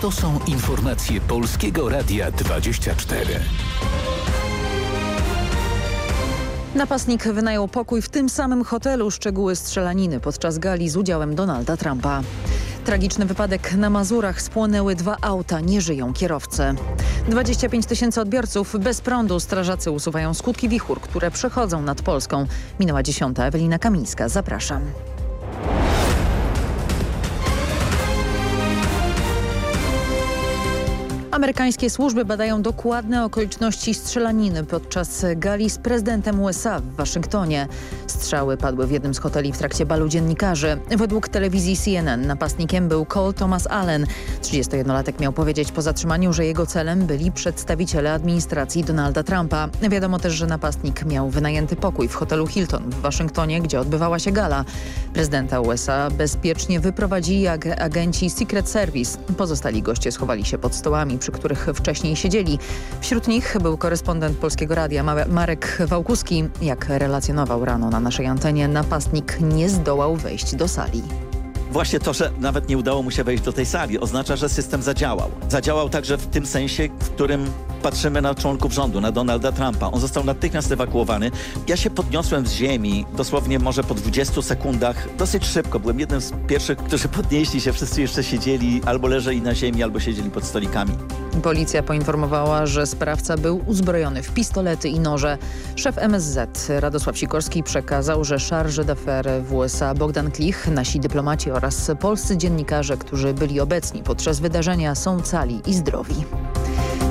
To są informacje Polskiego Radia 24. Napastnik wynajął pokój w tym samym hotelu. Szczegóły strzelaniny podczas gali z udziałem Donalda Trumpa. Tragiczny wypadek na Mazurach. Spłonęły dwa auta. Nie żyją kierowcy. 25 tysięcy odbiorców bez prądu. Strażacy usuwają skutki wichur, które przechodzą nad Polską. Minęła dziesiąta. Ewelina Kamińska. Zapraszam. Amerykańskie służby badają dokładne okoliczności strzelaniny podczas gali z prezydentem USA w Waszyngtonie. Strzały padły w jednym z hoteli w trakcie balu dziennikarzy. Według telewizji CNN napastnikiem był Cole Thomas Allen. 31-latek miał powiedzieć po zatrzymaniu, że jego celem byli przedstawiciele administracji Donalda Trumpa. Wiadomo też, że napastnik miał wynajęty pokój w hotelu Hilton w Waszyngtonie, gdzie odbywała się gala. Prezydenta USA bezpiecznie wyprowadzili ag agenci Secret Service. Pozostali goście schowali się pod stołami przy których wcześniej siedzieli. Wśród nich był korespondent Polskiego Radia Marek Wałkuski. Jak relacjonował rano na naszej antenie, napastnik nie zdołał wejść do sali. Właśnie to, że nawet nie udało mu się wejść do tej sali, oznacza, że system zadziałał. Zadziałał także w tym sensie, w którym patrzymy na członków rządu, na Donalda Trumpa. On został natychmiast ewakuowany. Ja się podniosłem z ziemi, dosłownie może po 20 sekundach, dosyć szybko. Byłem jednym z pierwszych, którzy podnieśli się. Wszyscy jeszcze siedzieli albo leżeli na ziemi, albo siedzieli pod stolikami. Policja poinformowała, że sprawca był uzbrojony w pistolety i noże. Szef MSZ Radosław Sikorski przekazał, że charge d'affaires w USA Bogdan Klich, nasi dyplomaci oraz polscy dziennikarze, którzy byli obecni podczas wydarzenia są cali i zdrowi.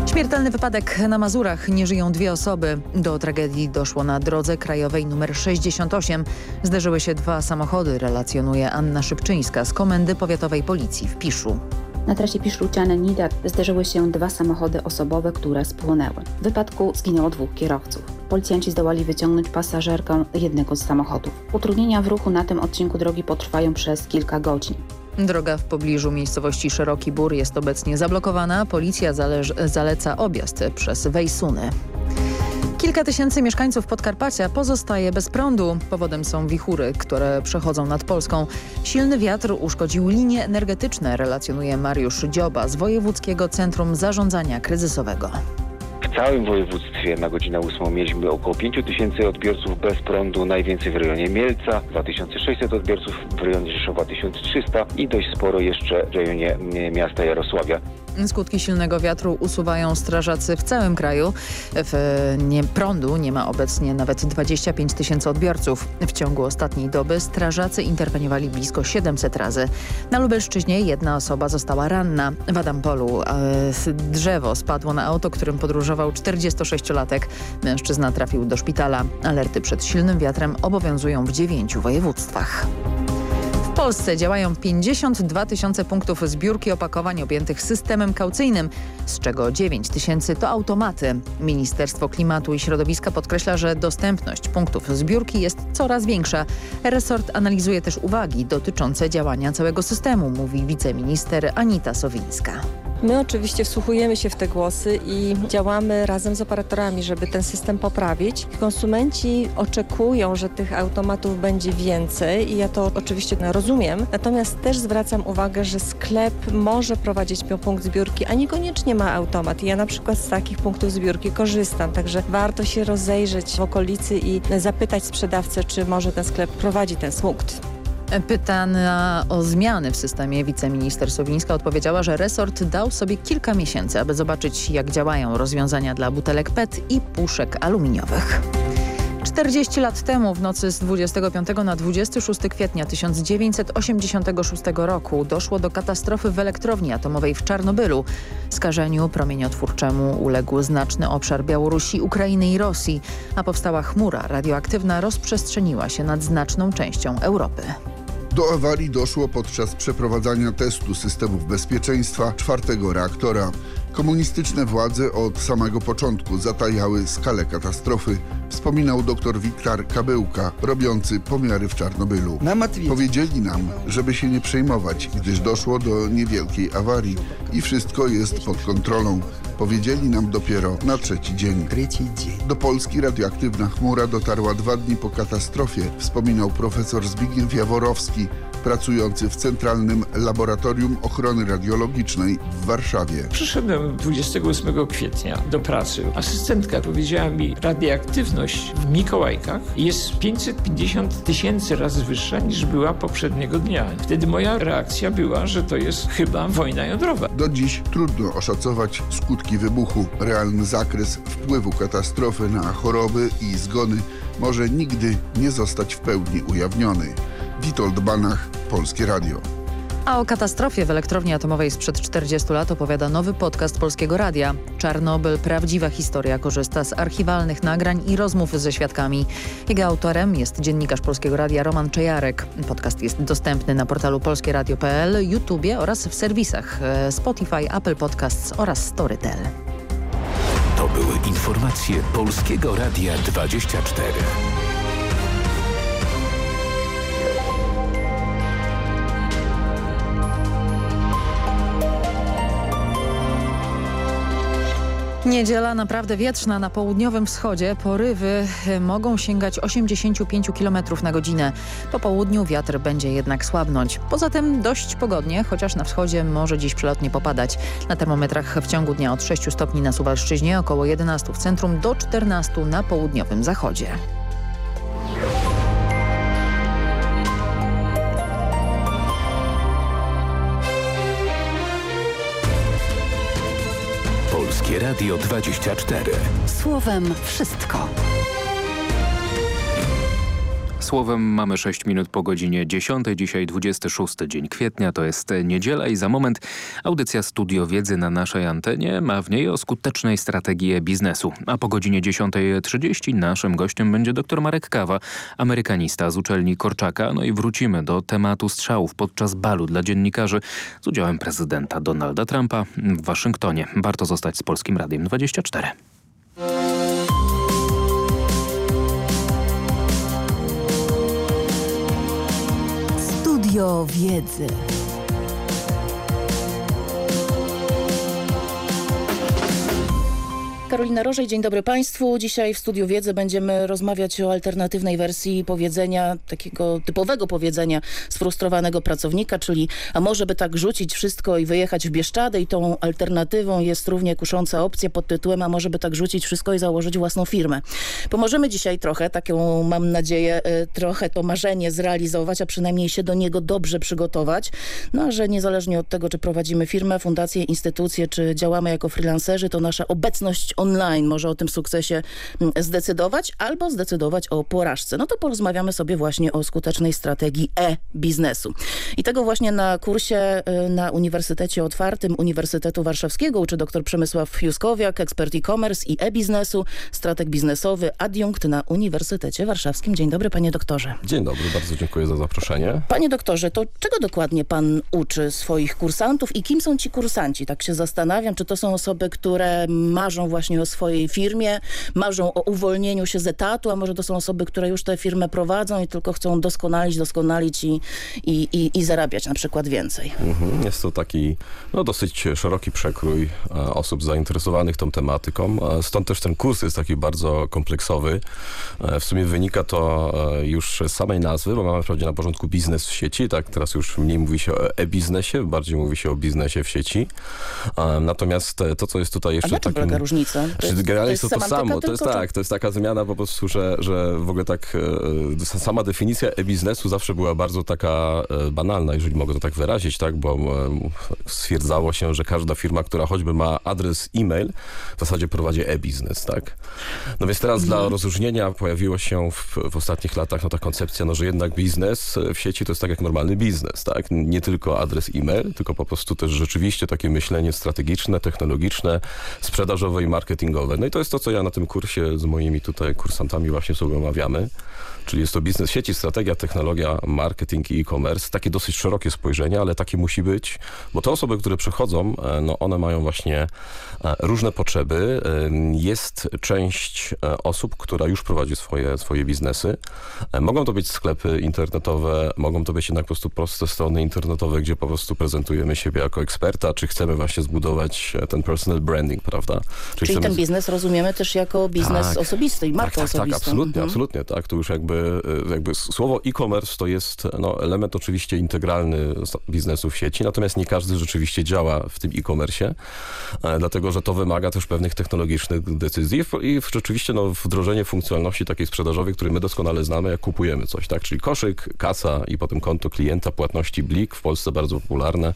Śmiertelny wypadek na Mazurach. Nie żyją dwie osoby. Do tragedii doszło na drodze krajowej nr 68. Zderzyły się dwa samochody, relacjonuje Anna Szybczyńska z Komendy Powiatowej Policji w Piszu. Na trasie Piszluciane-Nidak zderzyły się dwa samochody osobowe, które spłonęły. W wypadku zginęło dwóch kierowców. Policjanci zdołali wyciągnąć pasażerkę jednego z samochodów. Utrudnienia w ruchu na tym odcinku drogi potrwają przez kilka godzin. Droga w pobliżu miejscowości Szeroki Bór jest obecnie zablokowana. Policja zaleca objazd przez Wejsuny. Kilka tysięcy mieszkańców Podkarpacia pozostaje bez prądu. Powodem są wichury, które przechodzą nad Polską. Silny wiatr uszkodził linie energetyczne, relacjonuje Mariusz Dzioba z Wojewódzkiego Centrum Zarządzania Kryzysowego. W całym województwie na godzinę 8 mieliśmy około 5 tysięcy odbiorców bez prądu, najwięcej w rejonie Mielca, 2600 odbiorców w rejonie Rzeszowa 1300 i dość sporo jeszcze w rejonie miasta Jarosławia. Skutki silnego wiatru usuwają strażacy w całym kraju. W nie, prądu nie ma obecnie nawet 25 tysięcy odbiorców. W ciągu ostatniej doby strażacy interweniowali blisko 700 razy. Na Lubelszczyźnie jedna osoba została ranna. W Adampolu e, drzewo spadło na auto, którym podróżował 46-latek. Mężczyzna trafił do szpitala. Alerty przed silnym wiatrem obowiązują w dziewięciu województwach. W Polsce działają 52 tysiące punktów zbiórki opakowań objętych systemem kaucyjnym, z czego 9 tysięcy to automaty. Ministerstwo Klimatu i Środowiska podkreśla, że dostępność punktów zbiórki jest coraz większa. Resort analizuje też uwagi dotyczące działania całego systemu, mówi wiceminister Anita Sowińska. My oczywiście wsłuchujemy się w te głosy i działamy razem z operatorami, żeby ten system poprawić. Konsumenci oczekują, że tych automatów będzie więcej i ja to oczywiście rozumiem. Natomiast też zwracam uwagę, że sklep może prowadzić punkt zbiórki, a niekoniecznie ma automat. Ja na przykład z takich punktów zbiórki korzystam, także warto się rozejrzeć w okolicy i zapytać sprzedawcę, czy może ten sklep prowadzi ten punkt. Pytana o zmiany w systemie wiceminister Sowińska odpowiedziała, że resort dał sobie kilka miesięcy, aby zobaczyć jak działają rozwiązania dla butelek PET i puszek aluminiowych. 40 lat temu, w nocy z 25 na 26 kwietnia 1986 roku doszło do katastrofy w elektrowni atomowej w Czarnobylu. Skażeniu promieniotwórczemu uległ znaczny obszar Białorusi, Ukrainy i Rosji, a powstała chmura radioaktywna rozprzestrzeniła się nad znaczną częścią Europy. Do awarii doszło podczas przeprowadzania testu systemów bezpieczeństwa czwartego reaktora. Komunistyczne władze od samego początku zatajały skalę katastrofy, wspominał dr Wiktor Kabełka, robiący pomiary w Czarnobylu. Powiedzieli nam, żeby się nie przejmować, gdyż doszło do niewielkiej awarii i wszystko jest pod kontrolą. Powiedzieli nam dopiero na trzeci dzień. Do Polski radioaktywna chmura dotarła dwa dni po katastrofie, wspominał profesor Zbigniew Jaworowski, pracujący w Centralnym Laboratorium Ochrony Radiologicznej w Warszawie. Przyszedłem 28 kwietnia do pracy. Asystentka powiedziała mi, radioaktywność w Mikołajkach jest 550 tysięcy razy wyższa niż była poprzedniego dnia. Wtedy moja reakcja była, że to jest chyba wojna jądrowa. Do dziś trudno oszacować skutki wybuchu. Realny zakres wpływu katastrofy na choroby i zgony może nigdy nie zostać w pełni ujawniony. Witold Banach, Polskie Radio. A o katastrofie w elektrowni atomowej sprzed 40 lat opowiada nowy podcast Polskiego Radia. Czarnobyl, prawdziwa historia, korzysta z archiwalnych nagrań i rozmów ze świadkami. Jego autorem jest dziennikarz Polskiego Radia Roman Czejarek. Podcast jest dostępny na portalu polskieradio.pl, YouTubie oraz w serwisach e, Spotify, Apple Podcasts oraz Storytel. To były informacje Polskiego Radia 24. Niedziela naprawdę wietrzna na południowym wschodzie. Porywy e, mogą sięgać 85 km na godzinę. Po południu wiatr będzie jednak słabnąć. Poza tym dość pogodnie, chociaż na wschodzie może dziś przelotnie popadać. Na termometrach w ciągu dnia od 6 stopni na Suwalszczyźnie, około 11 w centrum do 14 na południowym zachodzie. Radio 24. Słowem wszystko. Słowem mamy 6 minut po godzinie 10. Dzisiaj 26 dzień kwietnia, to jest niedziela i za moment audycja Studio Wiedzy na naszej antenie ma w niej o skutecznej strategii biznesu. A po godzinie 10.30 naszym gościem będzie dr Marek Kawa, amerykanista z uczelni Korczaka. No i wrócimy do tematu strzałów podczas balu dla dziennikarzy z udziałem prezydenta Donalda Trumpa w Waszyngtonie. Warto zostać z Polskim Radiem 24. Studio Wiedzy. Karolina Rożej, dzień dobry Państwu. Dzisiaj w Studiu Wiedzy będziemy rozmawiać o alternatywnej wersji powiedzenia, takiego typowego powiedzenia sfrustrowanego pracownika, czyli a może by tak rzucić wszystko i wyjechać w Bieszczady i tą alternatywą jest równie kusząca opcja pod tytułem a może by tak rzucić wszystko i założyć własną firmę. Pomożemy dzisiaj trochę, taką mam nadzieję, y, trochę to marzenie zrealizować, a przynajmniej się do niego dobrze przygotować. No a że niezależnie od tego, czy prowadzimy firmę, fundację, instytucję, czy działamy jako freelancerzy, to nasza obecność online może o tym sukcesie mm, zdecydować albo zdecydować o porażce. No to porozmawiamy sobie właśnie o skutecznej strategii e-biznesu. I tego właśnie na kursie y, na Uniwersytecie Otwartym Uniwersytetu Warszawskiego uczy dr Przemysław Juskowiak, ekspert e-commerce i e-biznesu, strateg biznesowy, adiunkt na Uniwersytecie Warszawskim. Dzień dobry panie doktorze. Dzień dobry, bardzo dziękuję za zaproszenie. Panie doktorze, to czego dokładnie pan uczy swoich kursantów i kim są ci kursanci? Tak się zastanawiam, czy to są osoby, które marzą właśnie o swojej firmie, marzą o uwolnieniu się z etatu, a może to są osoby, które już tę firmę prowadzą i tylko chcą doskonalić, doskonalić i, i, i, i zarabiać na przykład więcej. Mhm. Jest to taki no, dosyć szeroki przekrój e, osób zainteresowanych tą tematyką. E, stąd też ten kurs jest taki bardzo kompleksowy. E, w sumie wynika to już z samej nazwy, bo mamy wprawdzie na porządku biznes w sieci, tak teraz już mniej mówi się o e-biznesie, bardziej mówi się o biznesie w sieci. Natomiast to, co jest tutaj A jeszcze na czym takim... polega różnica? To Znaczy, generalnie jest to to samo. To jest tak, to jest taka zmiana po prostu, że, że w ogóle tak e, sama definicja e-biznesu zawsze była bardzo taka e, banalna, jeżeli mogę to tak wyrazić, tak, bo e, stwierdzało się, że każda firma, która choćby ma adres e-mail, w zasadzie prowadzi e-biznes, tak. No więc teraz dla rozróżnienia pojawiło się w, w ostatnich latach no, ta koncepcja, no, że jednak biznes w sieci to jest tak jak normalny biznes, tak. Nie tylko adres e-mail, tylko po prostu też rzeczywiście takie myślenie strategiczne, technologiczne, sprzedażowe i marketingowe. No i to jest to, co ja na tym kursie z moimi tutaj kursantami właśnie sobie omawiamy. Czyli jest to biznes sieci, strategia, technologia, marketing i e-commerce. Takie dosyć szerokie spojrzenie, ale takie musi być, bo te osoby, które przychodzą, e, no one mają właśnie e, różne potrzeby. Jest część e, osób, która już prowadzi swoje, swoje biznesy. Mogą to być sklepy internetowe, mogą to być jednak po prostu proste strony internetowe, gdzie po prostu prezentujemy siebie jako eksperta, czy chcemy właśnie zbudować ten personal branding, prawda? Czyli chcemy ten biznes rozumiemy też jako biznes Tak. osobisty i markę tak, tak, osobistą. tak, absolutnie, Mhm. absolutnie, tak. Tu już jakby jakby słowo e-commerce to jest no, element oczywiście integralny biznesu w sieci, natomiast nie każdy rzeczywiście działa w tym e-commerce, e, dlatego że to wymaga też pewnych technologicznych decyzji i rzeczywiście no, wdrożenie funkcjonalności takiej sprzedażowej, której my doskonale znamy, jak kupujemy coś, tak? Czyli koszyk, kasa i potem konto klienta, płatności Blik, w Polsce bardzo popularne,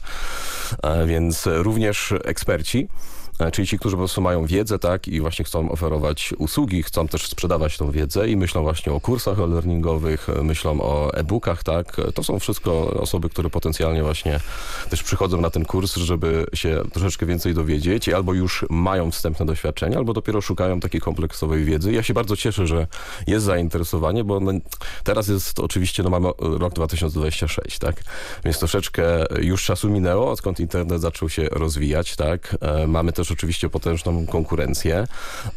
więc również eksperci E, czyli ci, którzy po prostu mają wiedzę, tak, i właśnie chcą oferować usługi, chcą też sprzedawać tą wiedzę i myślą właśnie o kursach e-learningowych, e, myślą o e-bookach, tak. To są wszystko osoby, które potencjalnie właśnie też przychodzą na ten kurs, żeby się troszeczkę więcej dowiedzieć albo już mają wstępne doświadczenia, albo dopiero szukają takiej kompleksowej wiedzy. Ja się bardzo cieszę, że jest zainteresowanie, bo no, teraz jest oczywiście, no mamy rok 2026, tak, więc troszeczkę już czasu minęło, odkąd internet zaczął się rozwijać, tak. E, mamy też też oczywiście potężną konkurencję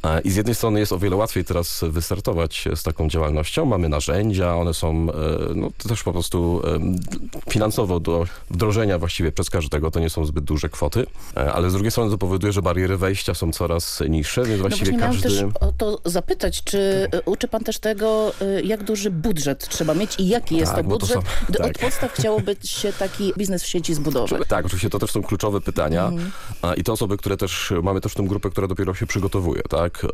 e, i z jednej strony jest o wiele łatwiej teraz wystartować z taką działalnością. Mamy narzędzia, one są e, no, też po prostu e, finansowo do wdrożenia właściwie przez każdego, to nie są zbyt duże kwoty, ale z drugiej strony to powoduje, że bariery wejścia są coraz niższe, więc no właściwie no każdy... też o to zapytać, czy uczy pan też tego, jak duży budżet trzeba mieć i jaki jest tak, to budżet? To są, tak. Od podstaw chciałoby się taki biznes w sieci zbudować. Tak, oczywiście to też są kluczowe pytania mhm. i te osoby, które też mamy też tę grupę, która dopiero się przygotowuje, tak?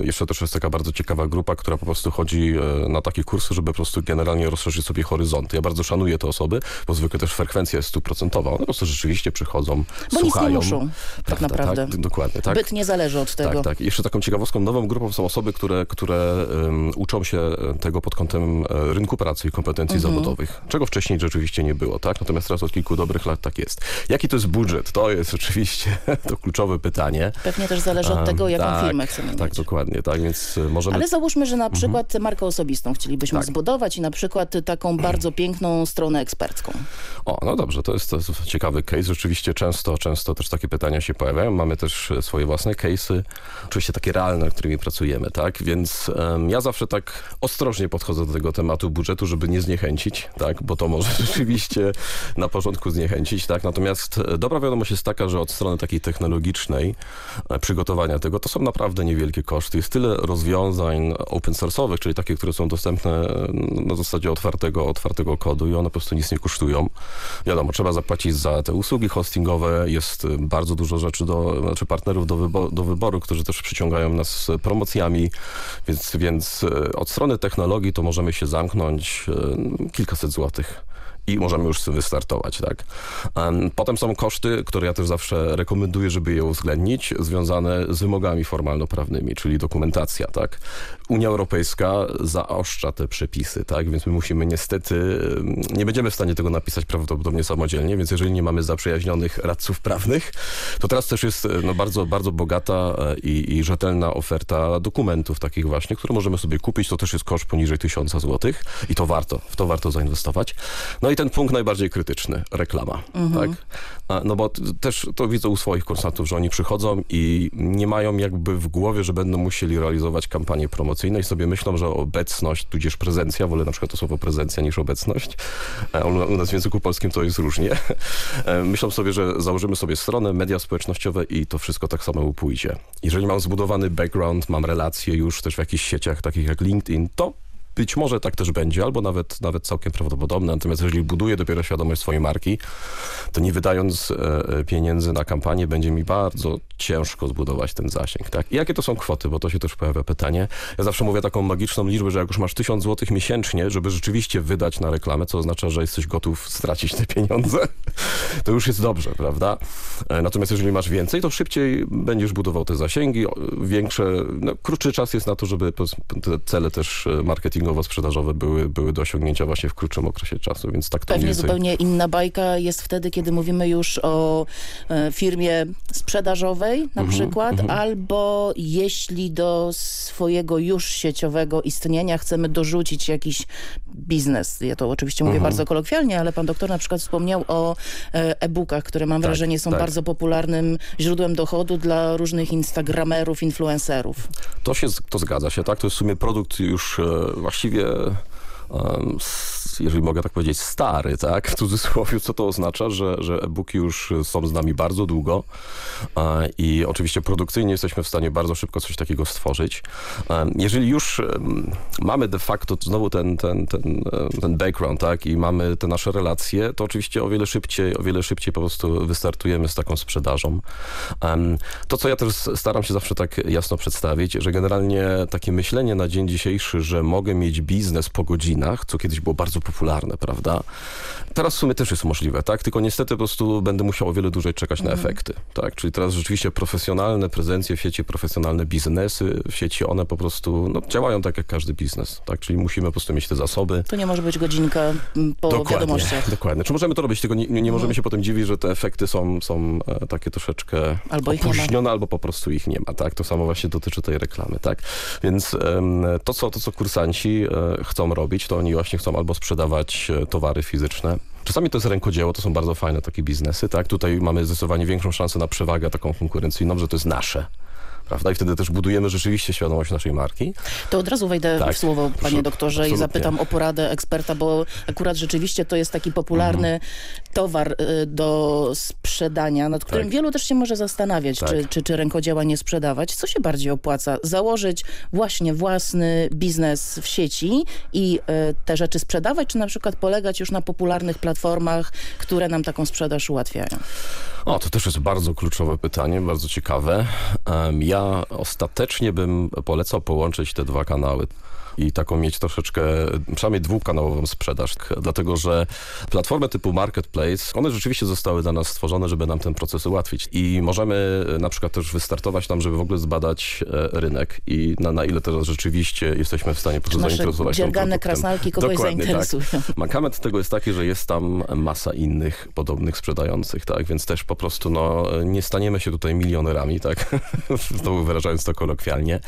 Jeszcze też jest taka bardzo ciekawa grupa, która po prostu chodzi e, na takie kursy, żeby po prostu generalnie rozszerzyć sobie horyzonty. Ja bardzo szanuję te osoby, bo zwykle też frekwencja jest stuprocentowa. One po prostu rzeczywiście przychodzą, bo słuchają. Nic nie muszą, tak naprawdę. Tak, dokładnie, tak. Byt nie zależy od tego. Tak, tak. I jeszcze taką ciekawostką, nową grupą są osoby, które, które um, uczą się tego pod kątem e, rynku pracy i kompetencji mhm. zawodowych, czego wcześniej rzeczywiście nie było, tak? Natomiast teraz od kilku dobrych lat tak jest. Jaki to jest budżet? To jest oczywiście to kluczowe pytanie. Pewnie też zależy od tego, jaką tak, firmę chcemy tak, mieć. Tak, dokładnie. Tak, więc y, możemy... Ale załóżmy, że na mhm. przykład mhm. markę osobistą chcielibyśmy tak. zbudować i na przykład taką bardzo piękną stronę ekspercką. O, no dobrze, to jest, to jest ciekawy case. Rzeczywiście często, często też takie pytania się pojawiają. Mamy też swoje własne case'y, oczywiście takie realne, nad którymi pracujemy, tak? Więc um, ja zawsze tak ostrożnie podchodzę do tego tematu budżetu, żeby nie zniechęcić, tak? Bo to może rzeczywiście na porządku zniechęcić, tak? Natomiast dobra wiadomość jest taka, że od strony takiej technologicznej E, przygotowania tego, to są naprawdę niewielkie koszty. Jest tyle rozwiązań open source'owych, czyli takie, które są dostępne e, na zasadzie otwartego, otwartego kodu i one po prostu nic nie kosztują. Wiadomo, trzeba zapłacić za te usługi hostingowe, jest bardzo dużo rzeczy, do, znaczy partnerów do, wybo do wyboru, którzy też przyciągają nas promocjami, więc, więc e, od strony technologii to możemy się zamknąć kilkaset złotych i możemy już wystartować, tak. Potem są koszty, które ja też zawsze rekomenduję, żeby je uwzględnić, związane z wymogami formalno-prawnymi, czyli dokumentacja, tak. Unia Europejska zaoszcza te przepisy, tak, więc my musimy niestety, nie będziemy w stanie tego napisać prawdopodobnie samodzielnie, więc jeżeli nie mamy zaprzyjaźnionych radców prawnych, to teraz też jest no, bardzo, bardzo bogata e, i, i rzetelna oferta dokumentów takich właśnie, które możemy sobie kupić, to też jest koszt poniżej tysiąca złotych i to warto, w to warto zainwestować. No i ten punkt najbardziej krytyczny, reklama, mhm. tak? No bo też to widzę u swoich kursantów, że oni przychodzą i nie mają jakby w głowie, że będą musieli realizować kampanię promocyjne i sobie myślą, że obecność, tudzież prezencja, wolę na przykład to słowo prezencja niż obecność, u nas w języku polskim to jest różnie. Myślą sobie, że założymy sobie stronę, media społecznościowe i to wszystko tak samo pójdzie. Jeżeli mam zbudowany background, mam relacje już też w jakichś sieciach takich jak LinkedIn, to być może tak też będzie, albo nawet, nawet całkiem prawdopodobne. Natomiast jeżeli buduje dopiero świadomość swojej marki, to nie wydając e, e, pieniędzy na kampanię, będzie mi bardzo ciężko zbudować ten zasięg. Tak? I jakie to są kwoty? Bo to się też pojawia pytanie. Ja zawsze mówię taką magiczną liczbę, że jak już masz tysiąc złotych miesięcznie, żeby rzeczywiście wydać na reklamę, co oznacza, że jesteś gotów stracić te pieniądze, to już jest dobrze, prawda? E, natomiast jeżeli masz więcej, to szybciej będziesz budował te zasięgi, większe, no, krótszy czas jest na to, żeby te cele też marketingowe marketingowo-sprzedażowe były, były do osiągnięcia właśnie w krótszym okresie czasu, więc tak to Pewnie więcej... zupełnie inna bajka jest wtedy, kiedy mówimy już o e, firmie sprzedażowej na mhm, przykład, mhm. albo jeśli do swojego już sieciowego istnienia chcemy dorzucić jakiś biznes. Ja to oczywiście mówię mhm. bardzo kolokwialnie, ale pan doktor na przykład wspomniał o e, e-bookach, które mam tak, wrażenie są tak. bardzo popularnym źródłem dochodu dla różnych instagramerów, influencerów. To się to zgadza się, tak? To jest w sumie produkt już e, właściwie jeżeli mogę tak powiedzieć, stary, tak, w cudzysłowie, co to oznacza, że, że e-booki już są z nami bardzo długo i oczywiście produkcyjnie jesteśmy w stanie bardzo szybko coś takiego stworzyć. Jeżeli już mamy de facto znowu ten, ten, ten, ten background, tak, i mamy te nasze relacje, to oczywiście o wiele szybciej, o wiele szybciej po prostu wystartujemy z taką sprzedażą. To, co ja też staram się zawsze tak jasno przedstawić, że generalnie takie myślenie na dzień dzisiejszy, że mogę mieć biznes po godzinach, co kiedyś było bardzo popularne, prawda? Teraz w sumie też jest możliwe, tak? Tylko niestety po prostu będę musiał o wiele dłużej czekać na mhm. efekty, tak? Czyli teraz rzeczywiście profesjonalne prezencje w sieci, profesjonalne biznesy w sieci, one po prostu no, działają tak jak każdy biznes, tak? Czyli musimy po prostu mieć te zasoby. To nie może być godzinka po dokładnie, wiadomościach. Dokładnie. Czy możemy to robić, tylko nie, nie możemy no. się potem dziwić, że te efekty są, są e, takie troszeczkę albo opóźnione, albo po prostu ich nie ma, tak? To samo właśnie dotyczy tej reklamy, tak? Więc to, co, to, co kursanci e, chcą robić, to oni właśnie chcą albo sprzedawać e, towary fizyczne, Czasami to jest rękodzieło, to są bardzo fajne takie biznesy, tak? Tutaj mamy zdecydowanie większą szansę na przewagę taką konkurencyjną, że to jest nasze prawda? I wtedy też budujemy rzeczywiście świadomość naszej marki. To od razu wejdę tak, w słowo, panie doktorze, absolutnie. i zapytam o poradę eksperta, bo akurat rzeczywiście to jest taki popularny mhm. Towar y, do sprzedania, nad którym tak. wielu też się może zastanawiać, tak. czy, czy, czy rękodzieła nie sprzedawać. Co się bardziej opłaca? Założyć właśnie własny biznes w sieci i y, te rzeczy sprzedawać, czy na przykład polegać już na popularnych platformach, które nam taką sprzedaż ułatwiają? O, to też jest bardzo kluczowe pytanie, bardzo ciekawe. Ja ostatecznie bym polecał połączyć te dwa kanały i taką mieć troszeczkę, przynajmniej dwukanałową sprzedaż, dlatego że platformy typu Marketplace, one rzeczywiście zostały dla nas stworzone, żeby nam ten proces ułatwić i możemy na przykład też wystartować tam, żeby w ogóle zbadać e, rynek i na, na ile teraz rzeczywiście jesteśmy w stanie po prostu zainteresować tym produktem. krasnalki kogoś Dokładnie, zainteresują. Tak. Mankament tego jest taki, że jest tam masa innych podobnych sprzedających, tak, więc też po prostu no, nie staniemy się tutaj milionerami, tak, znowu wyrażając to kolokwialnie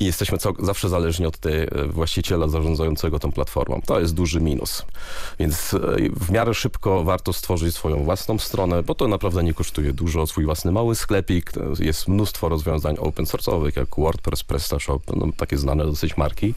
i jesteśmy zawsze zależni od tej właściciela zarządzającego tą platformą. To jest duży minus. Więc e, w miarę szybko warto stworzyć swoją własną stronę, bo to naprawdę nie kosztuje dużo. Swój własny mały sklepik. Jest mnóstwo rozwiązań open source'owych, jak WordPress, PrestaShop, no, takie znane dosyć marki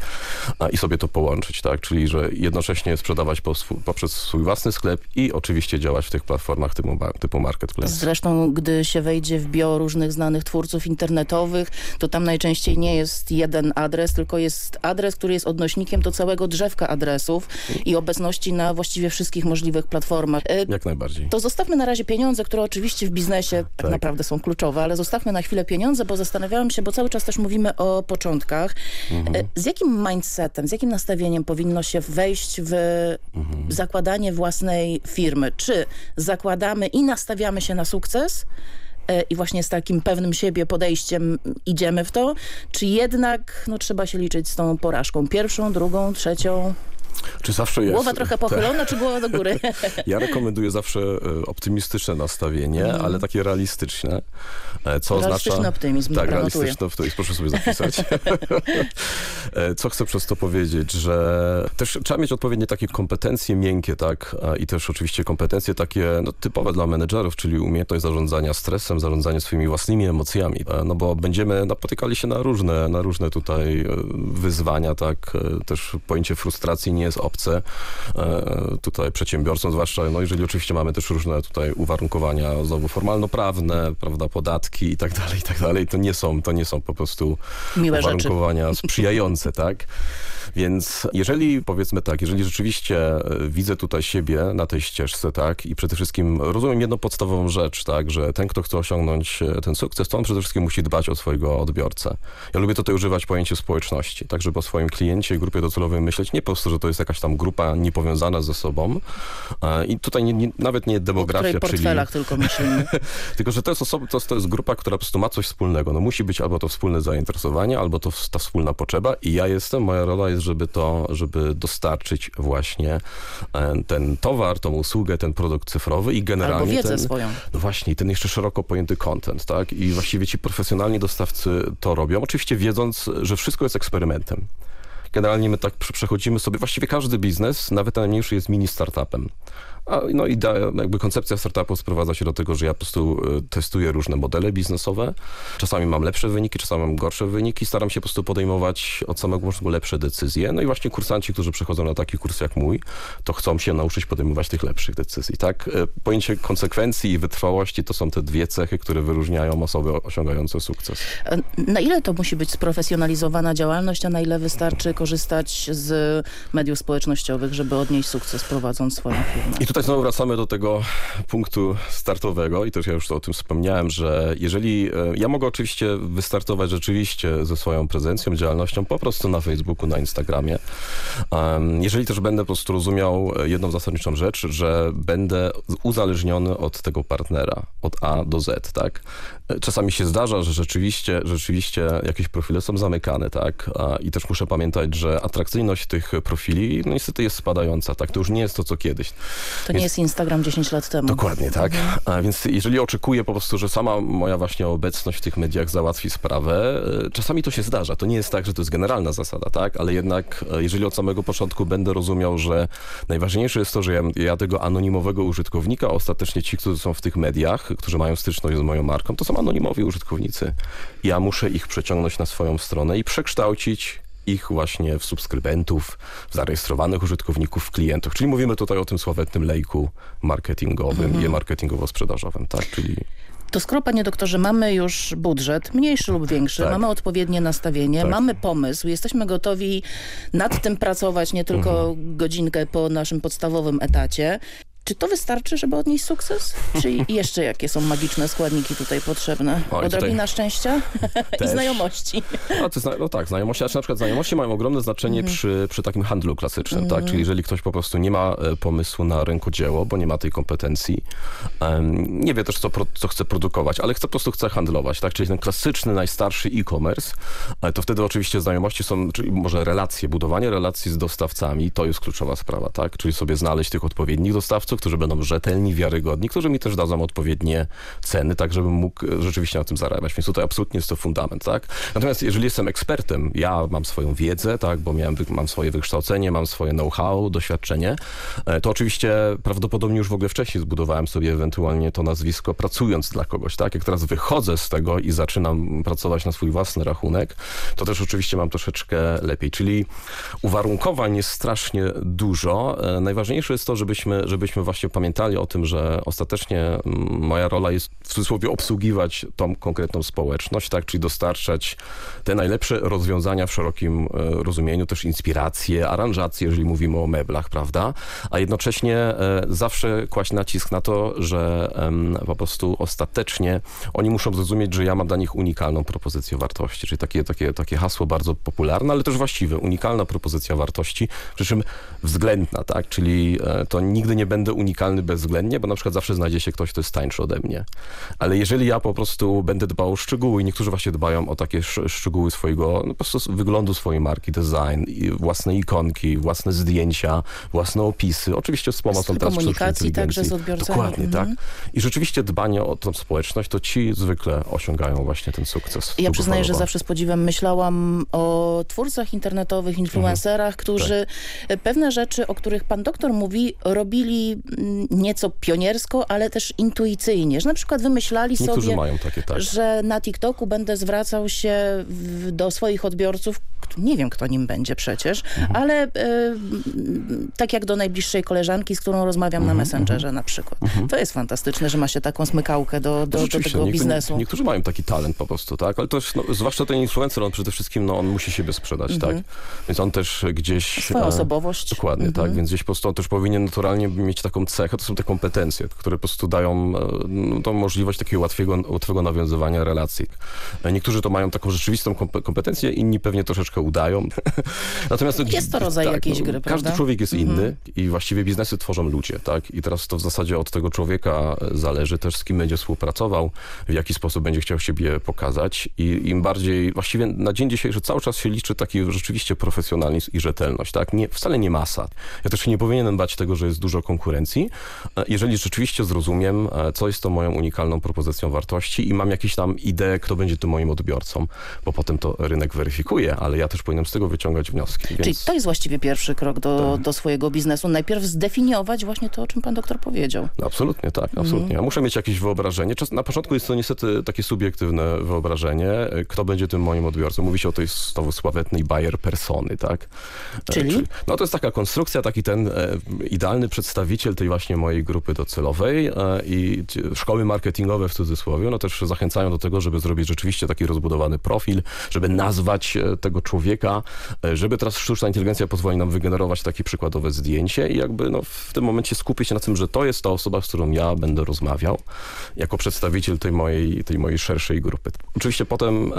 i sobie to połączyć, tak? Czyli, że jednocześnie sprzedawać poprzez swój własny sklep i oczywiście działać w tych platformach typu, typu marketplace. Zresztą, gdy się wejdzie w bio różnych znanych twórców internetowych, to tam najczęściej nie jest jeden adres, tylko jest adres, który jest odnośnikiem do całego drzewka adresów i obecności na właściwie wszystkich możliwych platformach. E, Jak najbardziej. To zostawmy na razie pieniądze, które oczywiście w biznesie tak, tak naprawdę są kluczowe, ale zostawmy na chwilę pieniądze, bo zastanawiałam się, bo cały czas też mówimy o początkach. Mhm. E, z jakim mindsetem, z jakim nastawieniem powinno się wejść w mhm. zakładanie własnej firmy? Czy zakładamy i nastawiamy się na sukces, i właśnie z takim pewnym siebie podejściem idziemy w to, czy jednak no, trzeba się liczyć z tą porażką pierwszą, drugą, trzecią? Czy zawsze jest? Głowa trochę pochylona, tak. czy głowa do góry? Ja rekomenduję zawsze e, optymistyczne nastawienie, mm. ale takie realistyczne. E, co realistyczny oznacza... optymizm. Tak, realistyczny optymizm. Proszę sobie zapisać. E, co chcę przez to powiedzieć, że też trzeba mieć odpowiednie takie kompetencje miękkie, tak, i też oczywiście kompetencje takie no, typowe dla menedżerów, czyli umiejętność zarządzania stresem, zarządzania swoimi własnymi emocjami, no bo będziemy napotykali się na różne, na różne tutaj wyzwania, tak, też pojęcie frustracji nie jest obce e, tutaj przedsiębiorcom, zwłaszcza no jeżeli oczywiście mamy też różne tutaj uwarunkowania znowu formalno-prawne, prawda, podatki i tak dalej, i tak dalej, to nie są, to nie są po prostu Miłe uwarunkowania rzeczy. sprzyjające, tak? Więc jeżeli, powiedzmy tak, jeżeli rzeczywiście e, widzę tutaj siebie na tej ścieżce, tak, i przede wszystkim rozumiem jedną podstawową rzecz, tak, że ten, kto chce osiągnąć e, ten sukces, to on przede wszystkim musi dbać o swojego odbiorcę. Ja lubię tutaj używać pojęcia społeczności, tak, żeby o swoim kliencie i grupie docelowej myśleć nie po prostu, że to jest jakaś tam grupa niepowiązana ze sobą e, i tutaj nie, nie, nawet nie demografia, o czyli... tylko myślimy. tylko, że to jest, osoba, to, to jest grupa, która po prostu ma coś wspólnego. No musi być albo to wspólne zainteresowanie, albo to ta wspólna potrzeba i ja jestem, moja rola jest, żeby to, żeby dostarczyć właśnie e, ten towar, tą usługę, ten produkt cyfrowy i generalnie albo wiedzę ten, swoją. No właśnie, ten jeszcze szeroko pojęty content, tak? I właściwie ci profesjonalni dostawcy to robią, oczywiście wiedząc, że wszystko jest eksperymentem. Generalnie my tak przechodzimy sobie, właściwie każdy biznes, nawet najmniejszy jest mini startupem. A, no i da, jakby koncepcja startupu sprowadza się do tego, że ja po prostu e, testuję różne modele biznesowe. Czasami mam lepsze wyniki, czasami mam gorsze wyniki. Staram się po prostu podejmować od samego początku lepsze decyzje. No i właśnie kursanci, którzy przychodzą na taki kurs jak mój, to chcą się nauczyć podejmować tych lepszych decyzji, tak? E, Pojęcie konsekwencji i wytrwałości to są te dwie cechy, które wyróżniają osoby osiągające sukces. Na ile to musi być sprofesjonalizowana działalność, a na ile wystarczy korzystać z mediów społecznościowych, żeby odnieść sukces prowadząc swoją firmę? Tutaj znowu wracamy do tego punktu startowego i też ja już o tym wspomniałem, że jeżeli, e, ja mogę oczywiście wystartować rzeczywiście ze swoją prezencją, działalnością po prostu na Facebooku, na Instagramie. Jeżeli też będę po prostu rozumiał jedną zasadniczą rzecz, że będę uzależniony od tego partnera, od A do Z, tak? Czasami się zdarza, że rzeczywiście, rzeczywiście jakieś profile są zamykane, tak? I też muszę pamiętać, że atrakcyjność tych profili no niestety jest spadająca, tak? To już nie jest to, co kiedyś. To Więc- nie jest Instagram 10 lat temu. Dokładnie, tak. A więc jeżeli oczekuję po prostu, że sama moja właśnie obecność w tych mediach załatwi sprawę, e, czasami to się zdarza. To nie jest tak, że to jest generalna zasada, tak? Ale jednak, e, jeżeli od samego początku będę rozumiał, że najważniejsze jest to, że ja, ja tego anonimowego użytkownika, ostatecznie ci, którzy są w tych mediach, którzy mają styczność z moją marką, to są anonimowi użytkownicy. Ja muszę ich przeciągnąć na swoją stronę i przekształcić ich właśnie w subskrybentów, w zarejestrowanych użytkowników, w klientów. Czyli mówimy tutaj o tym sławetnym lejku marketingowym Mhm. i marketingowo-sprzedażowym, tak? Czyli To skoro, panie doktorze, mamy już budżet, mniejszy lub większy, Tak. mamy odpowiednie nastawienie, Tak. mamy pomysł, jesteśmy gotowi nad tym pracować nie tylko Mhm. godzinkę po naszym podstawowym etacie. Czy to wystarczy, żeby odnieść sukces? Czy jeszcze jakie są magiczne składniki tutaj potrzebne? Oj, tutaj- Odrobina szczęścia i znajomości. No, zna, no tak, znajomości, znaczy na przykład znajomości mają ogromne znaczenie Mhm. przy, przy takim handlu klasycznym, Mhm. tak? Czyli jeżeli ktoś po prostu nie ma e, pomysłu na rękodzieło, bo nie ma tej kompetencji, em, nie wie też, co, pro, co chce produkować, ale chce, po prostu chce handlować, tak? Czyli ten klasyczny, najstarszy e-commerce, ale to wtedy oczywiście znajomości są, czyli może relacje, budowanie relacji z dostawcami, to jest kluczowa sprawa, tak? Czyli sobie znaleźć tych odpowiednich dostawców, którzy będą rzetelni, wiarygodni, którzy mi też dadzą odpowiednie ceny, tak żebym mógł e, rzeczywiście na tym zarabiać. Więc tutaj absolutnie jest to fundament, tak? Natomiast jeżeli jestem ekspertem, ja mam swoją wiedzę, tak, bo miałem, mam swoje wykształcenie, mam swoje know-how, doświadczenie, e, to oczywiście prawdopodobnie już w ogóle wcześniej zbudowałem sobie ewentualnie to nazwisko pracując dla kogoś, tak? Jak teraz wychodzę z tego i zaczynam pracować na swój własny rachunek, to też oczywiście mam troszeczkę lepiej. Czyli uwarunkowań jest strasznie dużo. E, Najważniejsze jest to, żebyśmy, żebyśmy właśnie pamiętali o tym, że ostatecznie mm, moja rola jest w cudzysłowie obsługiwać tą konkretną społeczność, tak? Czyli dostarczać te najlepsze rozwiązania w szerokim e, rozumieniu, też inspiracje, aranżacje, jeżeli mówimy o meblach, prawda? A jednocześnie e, zawsze kłaść nacisk na to, że po prostu ostatecznie oni muszą zrozumieć, że ja mam dla nich unikalną propozycję wartości. Czyli takie, takie, takie hasło bardzo popularne, ale też właściwe. Unikalna propozycja wartości, przy czym względna, tak? Czyli e, to nigdy nie będę unikalny bezwzględnie, bo na przykład zawsze znajdzie się ktoś, kto jest tańszy ode mnie. Ale jeżeli ja po prostu będę dbał o szczegóły i niektórzy właśnie dbają o takie sz- szczegóły swojego, no po prostu wyglądu swojej marki, design, własne ikonki, własne zdjęcia, własne opisy. Oczywiście z pomocą teraz komunikacji także z odbiorcami. Dokładnie, Mhm. tak. I rzeczywiście dbanie o tą społeczność, to ci zwykle osiągają właśnie ten sukces. Ja przyznaję, że zawsze z podziwem myślałam o twórcach internetowych, influencerach, którzy Tak. pewne rzeczy, o których pan doktor mówi, robili nieco pioniersko, ale też intuicyjnie. Że na przykład wymyślali Niektórzy sobie, mają takie, tak. że na TikToku będę zwracał się w, do swoich odbiorców, nie wiem kto nim będzie przecież, Mhm. ale m, tak jak do najbliższej koleżanki, z którą rozmawiam Mhm, na Messengerze na przykład. To jest fantastyczne, że ma się taką smykałkę do, do, do tego biznesu. Niektórzy mają taki talent po prostu, tak? Ale też, no, zwłaszcza ten influencer, on przede wszystkim, no, on musi siebie sprzedać, Mhm. tak? Więc on też gdzieś... Swoją e, osobowość. Dokładnie, Mhm. tak? Więc gdzieś po prostu on też powinien naturalnie mieć taką cechę, to są te kompetencje, które po prostu dają e, no, tą możliwość takiego łatwego, łatwego nawiązywania relacji. E, Niektórzy to mają taką rzeczywistą kompe- kompetencję, inni pewnie troszeczkę udają. Natomiast no, Jest to rodzaj jakiejś gry, Każdy prawda? człowiek jest Mhm. inny i właściwie biznesy tworzą ludzie, tak? I teraz to w zasadzie od tego człowieka zależy też, z kim będzie współpracował, w jaki sposób będzie chciał siebie pokazać i im bardziej, właściwie na dzień dzisiejszy cały czas się liczy taki rzeczywiście profesjonalizm i rzetelność, tak? Nie, wcale nie masa. Ja też nie powinienem bać tego, że jest dużo konkurencji, kompetencji, e, jeżeli rzeczywiście zrozumiem, e, co jest to moją unikalną propozycją wartości i mam jakieś tam ideę, kto będzie tym moim odbiorcą, bo potem to rynek weryfikuje, ale ja też powinienem z tego wyciągać wnioski. Więc... Czyli to jest właściwie pierwszy krok do, tak. do swojego biznesu. Najpierw zdefiniować właśnie to, o czym pan doktor powiedział. No, absolutnie, tak, absolutnie. Mm. Ja muszę mieć jakieś wyobrażenie. Na początku jest to niestety takie subiektywne wyobrażenie, kto będzie tym moim odbiorcą. Mówi się o tej sławetnej Bayer persony, tak? Czyli? No to jest taka konstrukcja, taki ten e, idealny przedstawiciel tej właśnie mojej grupy docelowej e, i szkoły marketingowe w cudzysłowie, no też zachęcają do tego, żeby zrobić rzeczywiście taki rozbudowany profil, żeby nazwać e, tego człowieka, żeby teraz sztuczna inteligencja pozwoli nam wygenerować takie przykładowe zdjęcie i jakby no, w tym momencie skupić się na tym, że to jest ta osoba, z którą ja będę rozmawiał jako przedstawiciel tej mojej, tej mojej szerszej grupy. Oczywiście potem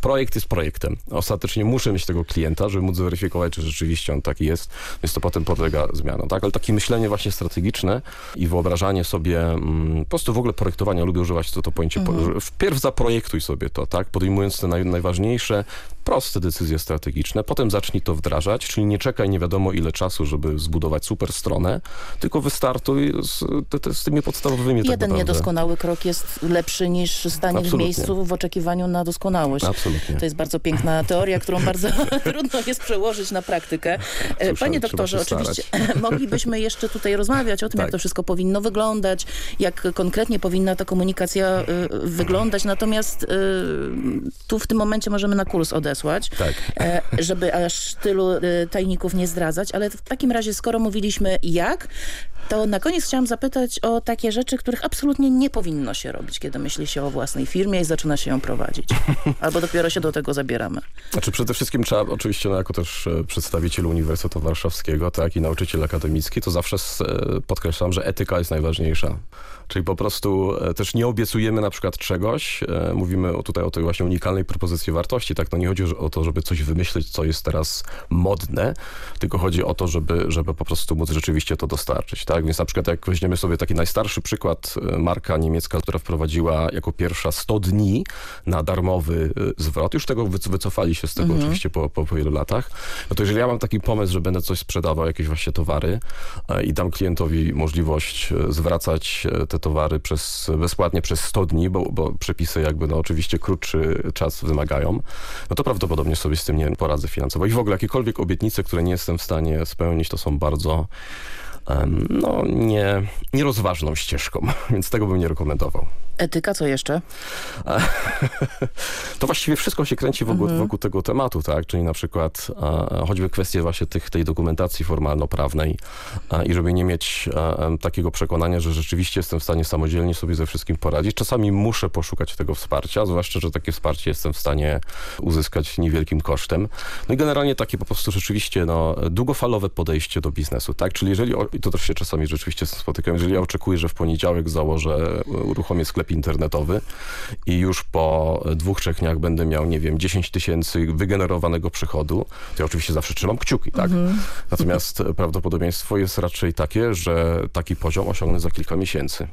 projekt jest projektem. Ostatecznie muszę mieć tego klienta, żeby móc zweryfikować, czy rzeczywiście on taki jest, więc to potem podlega zmianom, tak? Ale takie myślenie właśnie strategiczne i wyobrażanie sobie, mm, po prostu w ogóle projektowania, lubię używać to, to pojęcie, mhm. wpierw zaprojektuj sobie to, tak? Podejmując te naj, najważniejsze, proste decyzje strategiczne, potem zacznij to wdrażać, czyli nie czekaj nie wiadomo ile czasu, żeby zbudować super stronę, tylko wystartuj z, te, z tymi podstawowymi tak Jeden tak niedoskonały krok jest lepszy niż stanie Absolutnie. w miejscu w oczekiwaniu na doskonałość. Absolutnie. To jest bardzo piękna teoria, którą bardzo trudno jest przełożyć na praktykę. E, Panie doktorze, oczywiście moglibyśmy jeszcze tutaj rozmawiać o tym, tak. jak to wszystko powinno wyglądać, jak konkretnie powinna ta komunikacja y, wyglądać, natomiast y, tu w tym momencie możemy na kurs odesłać, tak. e, żeby aż tylu y, tajników nie zdradzać, ale w takim razie, skoro mówiliśmy jak, to na koniec chciałam zapytać o takie rzeczy, których absolutnie nie powinno się robić, kiedy myśli się o własnej firmie i zaczyna się ją prowadzić. Albo dopiero się do tego zabieramy. Znaczy przede wszystkim trzeba, oczywiście no, jako też e, przedstawiciel Uniwersytetu Warszawskiego, tak i nauczyciel akademicki, to zawsze e, podkreślam, że etyka jest najważniejsza. Czyli po prostu e, też nie obiecujemy na przykład czegoś, mówimy tutaj o tej właśnie unikalnej propozycji wartości, tak? No nie chodzi o to, żeby coś wymyślić, co jest teraz modne, tylko chodzi o to, żeby, żeby po prostu móc rzeczywiście to dostarczyć, tak? Więc na przykład jak weźmiemy sobie taki najstarszy przykład, e, marka niemiecka, która wprowadziła jako pierwsza 100 dni na darmowy e, zwrot, już tego wycofali się z tego mhm. oczywiście po, po, po wielu latach, no to jeżeli ja mam taki pomysł, że będę coś sprzedawał, jakieś właśnie towary e, i dam klientowi możliwość zwracać te towary przez, bezpłatnie przez 100 dni, bo, bo przepisy jakby no oczywiście krótszy czas wymagają, no to prawdopodobnie sobie z tym nie poradzę finansowo. I w ogóle jakiekolwiek obietnice, które nie jestem w stanie spełnić, to są bardzo no, nie, nierozważną ścieżką, więc tego bym nie rekomendował. Etyka, co jeszcze? To właściwie wszystko się kręci wokół, mhm. wokół tego tematu, tak? Czyli na przykład e, choćby kwestie właśnie tych, tej dokumentacji formalno-prawnej e, i żeby nie mieć e, takiego przekonania, że rzeczywiście jestem w stanie samodzielnie sobie ze wszystkim poradzić. Czasami muszę poszukać tego wsparcia, zwłaszcza, że takie wsparcie jestem w stanie uzyskać niewielkim kosztem. No i generalnie takie po prostu rzeczywiście no, długofalowe podejście do biznesu, tak? Czyli jeżeli, i to też się czasami rzeczywiście spotykam, jeżeli ja oczekuję, że w poniedziałek założę, uruchomię sklep internetowy i już po dwóch, trzech dniach będę miał, nie wiem, 10 tysięcy wygenerowanego przychodu, to ja oczywiście zawsze trzymam kciuki, tak? Mhm. Natomiast prawdopodobieństwo jest raczej takie, że taki poziom osiągnę za kilka miesięcy.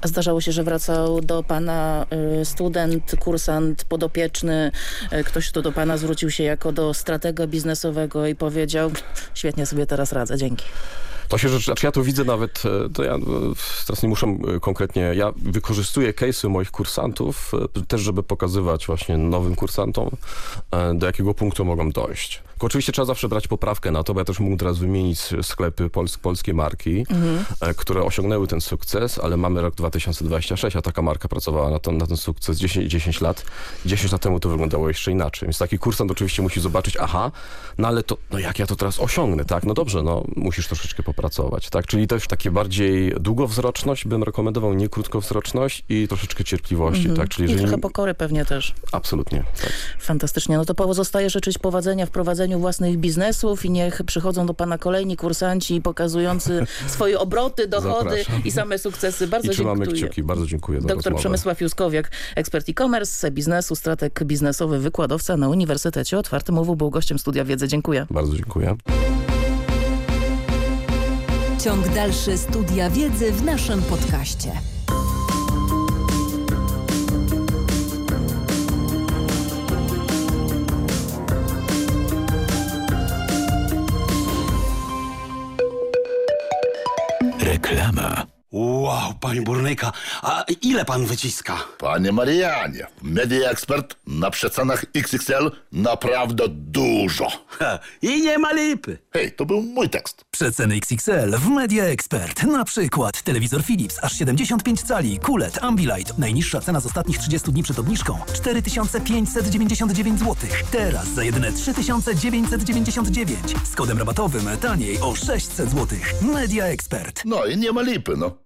A zdarzało się, że wracał do pana y, student, kursant, podopieczny, y, ktoś, kto do pana zwrócił się jako do stratega biznesowego i powiedział, świetnie sobie teraz radzę, dzięki. To się rzecz, znaczy ja to widzę nawet, e, to ja e, teraz nie muszę e, konkretnie, ja wykorzystuję case'y moich kursantów też, żeby pokazywać właśnie nowym kursantom, do jakiego punktu mogą dojść. Tylko oczywiście trzeba zawsze brać poprawkę na to, bo ja też mógł teraz wymienić sklepy pols polskie marki, mhm. które osiągnęły ten sukces, ale mamy rok 2026, a taka marka pracowała na, to, na ten sukces 10, 10 lat. 10 lat temu to wyglądało jeszcze inaczej. Więc taki kursant oczywiście musi zobaczyć, aha, no ale to, no jak ja to teraz osiągnę, tak? No dobrze, no musisz troszeczkę popracować, tak? Czyli też takie bardziej długowzroczność bym rekomendował, nie krótkowzroczność i troszeczkę cierpliwości, mhm. tak? Czyli jeżeli... I trochę pokory pewnie też. Absolutnie, tak. Fantastycznie. No to pozostaje życzyć powodzenia w prowadzeniu własnych biznesów i niech przychodzą do pana kolejni kursanci pokazujący swoje obroty, dochody Zapraszam. i same sukcesy. Bardzo I dziękuję. kciuki. Bardzo dziękuję za Doktor rozmowę. Przemysław Juskowiak, ekspert e-commerce, biznesu, strateg biznesowy, wykładowca na Uniwersytecie Otwartym UW był gościem Studia Wiedzy. Dziękuję. Bardzo dziękuję. Ciąg dalszy Studia Wiedzy w naszym podcaście. Reklama panie burnyka, a ile pan wyciska? Panie Marianie, Media Expert na przecenach XXL naprawdę dużo. Ha, I nie ma lipy. Hej, to był mój tekst. Przeceny XXL w Media Expert. Na przykład telewizor Philips aż 75 cali, kulet, Ambilight. Najniższa cena z ostatnich 30 dni przed obniżką 4599 zł. Teraz za jedyne 3999. Z kodem rabatowym taniej o 600 zł. Media Expert. No i nie ma lipy, no.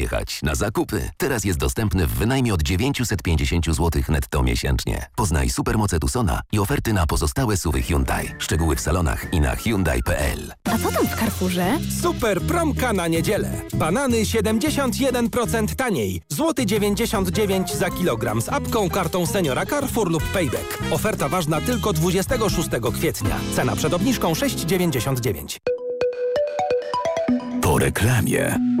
jechać na zakupy. Teraz jest dostępny w wynajmie od 950 zł netto miesięcznie. Poznaj supermoce Tucsona i oferty na pozostałe suwy Hyundai. Szczegóły w salonach i na Hyundai.pl. A co tam w Carrefourze? Super promka na niedzielę. Banany 71% taniej. Złoty 99 za kilogram z apką, kartą seniora Carrefour lub Payback. Oferta ważna tylko 26 kwietnia. Cena przed obniżką 6,99. Po reklamie.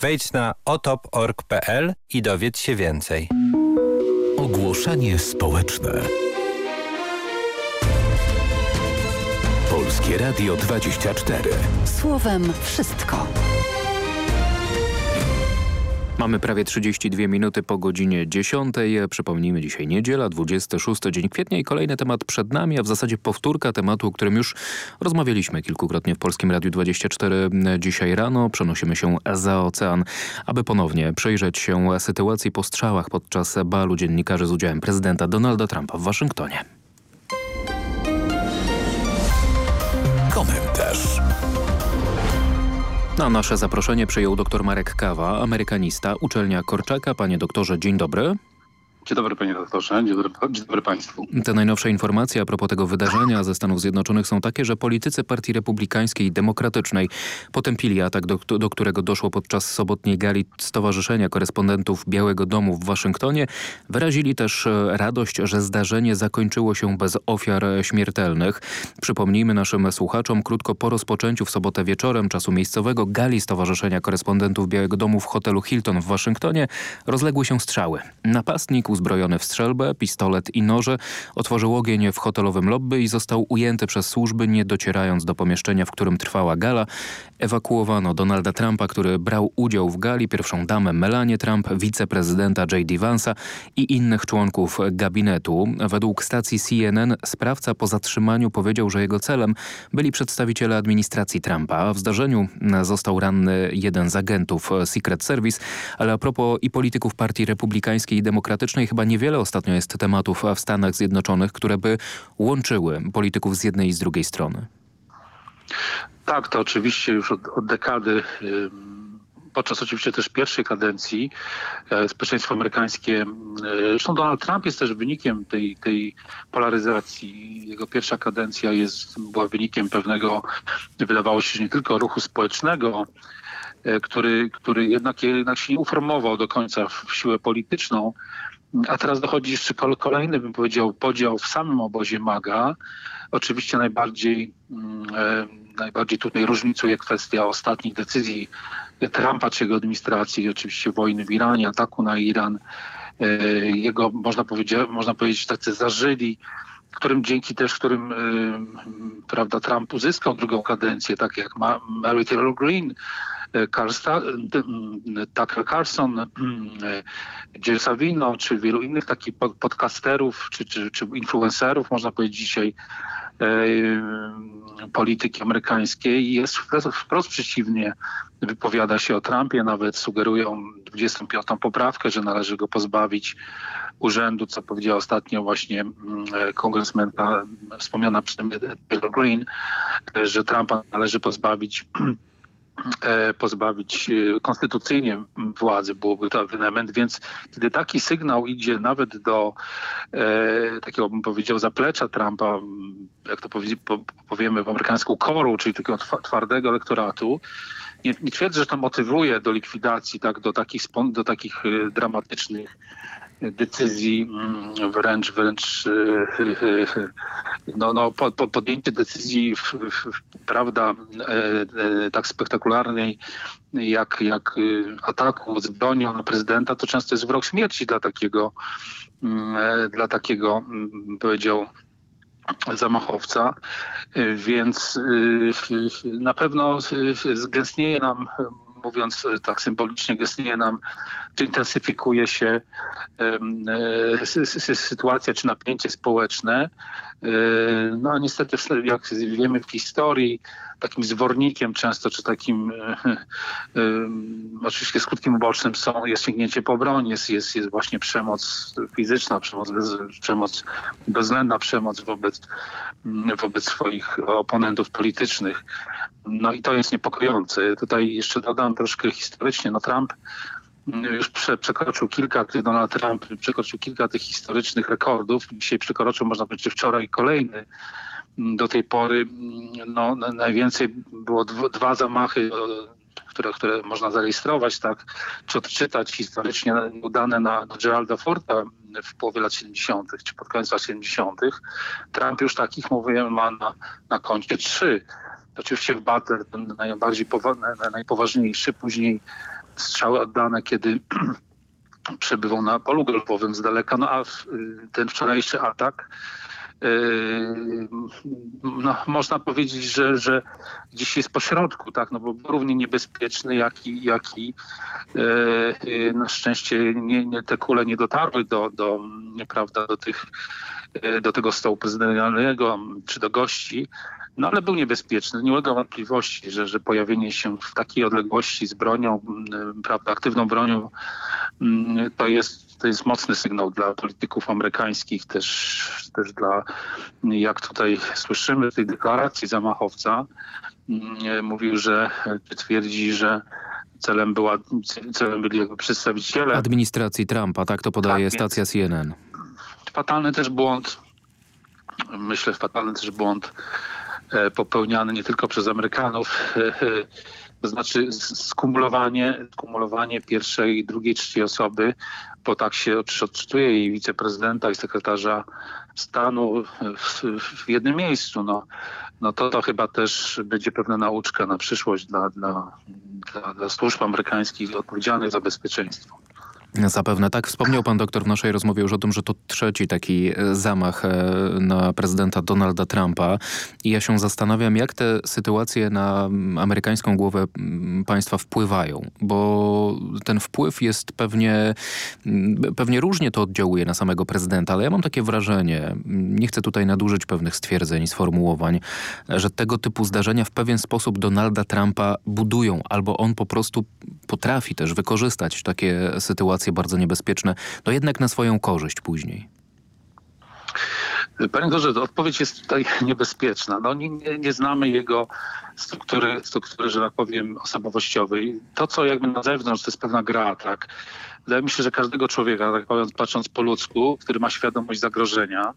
Wejdź na otop.org.pl i dowiedz się więcej. Ogłoszenie społeczne. Polskie Radio 24. Słowem wszystko. Mamy prawie 32 minuty po godzinie 10. Przypomnijmy, dzisiaj niedziela, 26 dzień kwietnia i kolejny temat przed nami, a w zasadzie powtórka tematu, o którym już rozmawialiśmy kilkukrotnie w Polskim Radiu 24 dzisiaj rano. Przenosimy się za ocean, aby ponownie przyjrzeć się sytuacji po strzałach podczas balu dziennikarzy z udziałem prezydenta Donalda Trumpa w Waszyngtonie. Komentarz. Na nasze zaproszenie przyjął dr Marek Kawa, amerykanista, uczelnia Korczaka. Panie doktorze, dzień dobry. Dzień dobry panie doktorze, dzień dobry, dzień dobry państwu. Te najnowsze informacje a propos tego wydarzenia ze Stanów Zjednoczonych są takie, że politycy Partii Republikańskiej i Demokratycznej potępili atak, do, do którego doszło podczas sobotniej gali Stowarzyszenia Korespondentów Białego Domu w Waszyngtonie. Wyrazili też radość, że zdarzenie zakończyło się bez ofiar śmiertelnych. Przypomnijmy naszym słuchaczom, krótko po rozpoczęciu w sobotę wieczorem czasu miejscowego gali Stowarzyszenia Korespondentów Białego Domu w hotelu Hilton w Waszyngtonie rozległy się strzały. Napastnik uzbrojony w strzelbę, pistolet i noże, otworzył ogień w hotelowym lobby i został ujęty przez służby, nie docierając do pomieszczenia, w którym trwała gala. Ewakuowano Donalda Trumpa, który brał udział w gali, pierwszą damę Melanie Trump, wiceprezydenta J.D. Vance'a i innych członków gabinetu. Według stacji CNN sprawca po zatrzymaniu powiedział, że jego celem byli przedstawiciele administracji Trumpa. W zdarzeniu został ranny jeden z agentów Secret Service, ale a propos i polityków Partii Republikańskiej i Demokratycznej chyba niewiele ostatnio jest tematów w Stanach Zjednoczonych, które by łączyły polityków z jednej i z drugiej strony. Tak, to oczywiście już od, od dekady, podczas oczywiście też pierwszej kadencji społeczeństwo amerykańskie, zresztą Donald Trump jest też wynikiem tej, tej polaryzacji. Jego pierwsza kadencja jest, była wynikiem pewnego, wydawało się, nie tylko ruchu społecznego, który, który jednak, jednak się nie uformował do końca w siłę polityczną, a teraz dochodzi jeszcze kolejny, bym powiedział, podział w samym obozie MAGA. Oczywiście najbardziej, e, najbardziej tutaj różnicuje kwestia ostatnich decyzji Trumpa czy jego administracji, oczywiście wojny w Iranie, ataku na Iran. E, jego, można powiedzieć, można powiedzieć tacy zażyli którym dzięki też, którym prawda, Trump uzyskał drugą kadencję, tak jak Mary Taylor Greene, Carsta, Tucker Carlson, Jill Savino, czy wielu innych takich podcasterów, czy, czy, czy influencerów, można powiedzieć dzisiaj, polityki amerykańskiej jest wprost przeciwnie. Wypowiada się o Trumpie, nawet sugerują 25. poprawkę, że należy go pozbawić urzędu, co powiedziała ostatnio właśnie kongresmenka wspomniana przeze mnie Taylor Green, że Trumpa należy pozbawić E, pozbawić e, konstytucyjnie władzy, byłoby to ewenement, więc kiedy taki sygnał idzie nawet do e, takiego, bym powiedział, zaplecza Trumpa, jak to powiemy w amerykańsku koru, czyli takiego twardego elektoratu, nie, nie twierdzę, że to motywuje do likwidacji, tak, do takich, do takich dramatycznych decyzji, mm, wręcz, wręcz no, no, podjęcie decyzji, prawda, e, e, tak spektakularnej, jak, jak y, ataku z bronią na prezydenta, to często jest wrok śmierci dla takiego, mm, e, dla takiego, mm, powiedział, zamachowca, więc y, na pewno zgęstnieje nam mówiąc tak symbolicznie, gestnie nam, czy intensyfikuje się e, sytuacja, czy napięcie społeczne. E, no a niestety, jak wiemy w historii, takim zwornikiem często, czy takim e, oczywiście skutkiem ubocznym są, jest sięgnięcie po broń, jest, jest, jest właśnie przemoc fizyczna, przemoc, bez, przemoc bezwzględna przemoc wobec, wobec swoich oponentów politycznych. No i to jest niepokojące. Tutaj jeszcze dodam troszkę historycznie. No Trump już prze, przekroczył kilka, Donald Trump przekroczył kilka tych historycznych rekordów. Dzisiaj przekroczył, można powiedzieć, wczoraj kolejny. Do tej pory no, najwięcej było dwa zamachy, które, które można zarejestrować, tak, czy odczytać historycznie udane na, Geralda Forda w połowie lat 70., czy pod koniec lat 70. Trump już takich, mówiłem, ma na, na koncie trzy. Oczywiście Butler ten najbardziej najpoważniejszy, później strzały oddane, kiedy przebywał na polu golfowym z daleka, no a ten wczorajszy atak yy, no, można powiedzieć, że, że gdzieś jest pośrodku, tak, no bo równie niebezpieczny, jak i, jak i e, na szczęście nie, nie, te kule nie dotarły do, do, prawda, do, tych, do tego stołu prezydentalnego czy do gości, no ale był niebezpieczny. Nie ulega wątpliwości, że, że pojawienie się w takiej odległości z bronią, mm, prawda, aktywną bronią, mm, to jest, to jest mocny sygnał dla polityków amerykańskich, też, też dla, jak tutaj słyszymy w tej deklaracji zamachowca, mm, mówił, że twierdzi, że celem, była, celem byli jakby przedstawiciele administracji Trumpa, tak to podaje tak, stacja CNN. Fatalny też błąd, myślę fatalny też błąd popełniany nie tylko przez Amerykanów, e, e, to znaczy skumulowanie, skumulowanie pierwszej, drugiej, trzeciej osoby, bo tak się odczytuje i wiceprezydenta i sekretarza stanu w, w jednym miejscu. No, no to, to chyba też będzie pewna nauczka na przyszłość dla, dla, dla, dla służb amerykańskich odpowiedzialnych za bezpieczeństwo. Zapewne tak. Wspomniał pan doktor w naszej rozmowie już o tym, że to trzeci taki e, zamach e, na prezydenta Donalda Trumpa. I ja się zastanawiam, jak te sytuacje na amerykańską głowę państwa wpływają, bo ten wpływ jest pewnie, pewnie różnie to oddziałuje na samego prezydenta, ale ja mam takie wrażenie, nie chcę tutaj nadużyć pewnych stwierdzeń, sformułowań, że tego typu zdarzenia w pewien sposób Donalda Trumpa budują, albo on po prostu potrafi też wykorzystać takie sytuacje sytuacje bardzo niebezpieczne, no jednak na swoją korzyść później? Panie doktorze, odpowiedź jest tutaj niebezpieczna. No, nie, nie, znamy jego struktury, struktury, że tak powiem, osobowościowej. To, co jakby na zewnątrz, to jest pewna gra, tak? Wydaje mi się, że każdego człowieka, tak powiem, patrząc po ludzku, który ma świadomość zagrożenia,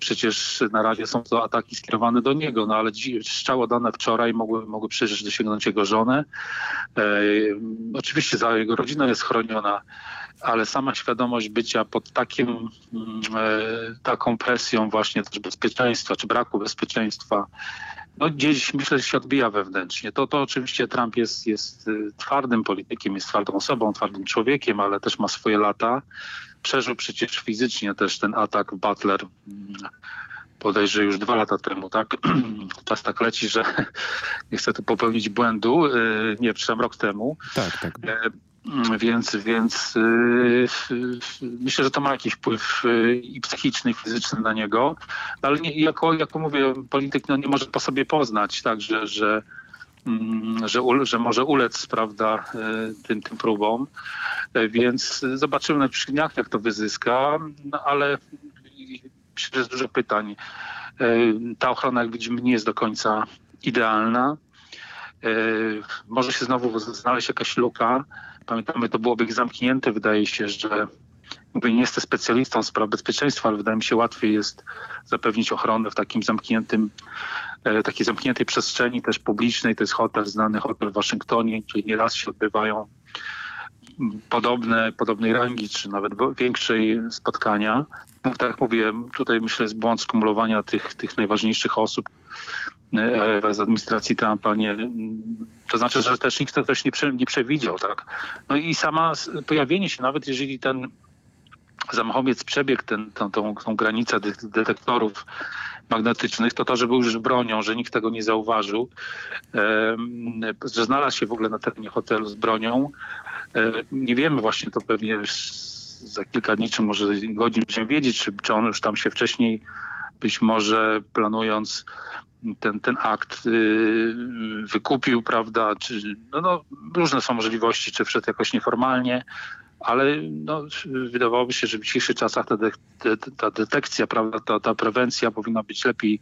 Przecież na razie są to ataki skierowane do niego, no ale strzały dane wczoraj mogły, mogły przecież dosięgnąć jego żonę. E, oczywiście za jego rodzina jest chroniona ale sama świadomość bycia pod takim, mm, e, taką presją właśnie też bezpieczeństwa, czy braku bezpieczeństwa, no gdzieś myślę, że się odbija wewnętrznie. To, to oczywiście Trump jest, jest y, twardym politykiem, jest twardą osobą, twardym człowiekiem, ale też ma swoje lata. Przeżył przecież fizycznie też ten atak Butler mm, podejrzę już dwa lata temu, tak? Czas tak leci, że nie chcę tu popełnić błędu. Y, nie, przepraszam, rok temu. Tak, tak. E, więc, więc yy, myślę, że to ma jakiś wpływ yy, i psychiczny, i fizyczny na niego. Ale nie, jako, jako mówię, polityk no, nie może po sobie poznać, tak, że, że, że, u, że może ulec prawda, tym, tym próbom. Więc zobaczymy na przyszłych dniach, jak to wyzyska, no, ale myślę, że jest dużo pytań. Ta ochrona, jak widzimy, nie jest do końca idealna. Może się znowu znaleźć jakaś luka Pamiętamy, to było obieg zamknięty. Wydaje się, że mówię, nie jestem specjalistą spraw bezpieczeństwa, ale wydaje mi się łatwiej jest zapewnić ochronę w takim zamkniętym, e, takiej zamkniętej przestrzeni też publicznej. To jest hotel, znany hotel w Waszyngtonie, gdzie nieraz się odbywają podobne, podobnej rangi, czy nawet większej spotkania. No, tak jak mówiłem, tutaj myślę jest błąd skumulowania tych, tych najważniejszych osób e, z administracji Trumpa. Nie, to znaczy, że też nikt to też nie przewidział. tak. No i sama pojawienie się, nawet jeżeli ten zamachowiec przebiegł ten, tą, tą, tą granicę detektorów magnetycznych, to to, że był już bronią, że nikt tego nie zauważył, że znalazł się w ogóle na terenie hotelu z bronią. Nie wiemy właśnie, to pewnie za kilka dni, czy może godzin będziemy wiedzieć, czy, czy on już tam się wcześniej być może planując ten, ten akt yy, wykupił, prawda, czy no, no, różne są możliwości, czy wszedł jakoś nieformalnie, ale no, wydawałoby się, że w dzisiejszych czasach ta, de, ta detekcja, prawda, ta, ta prewencja powinna być lepiej.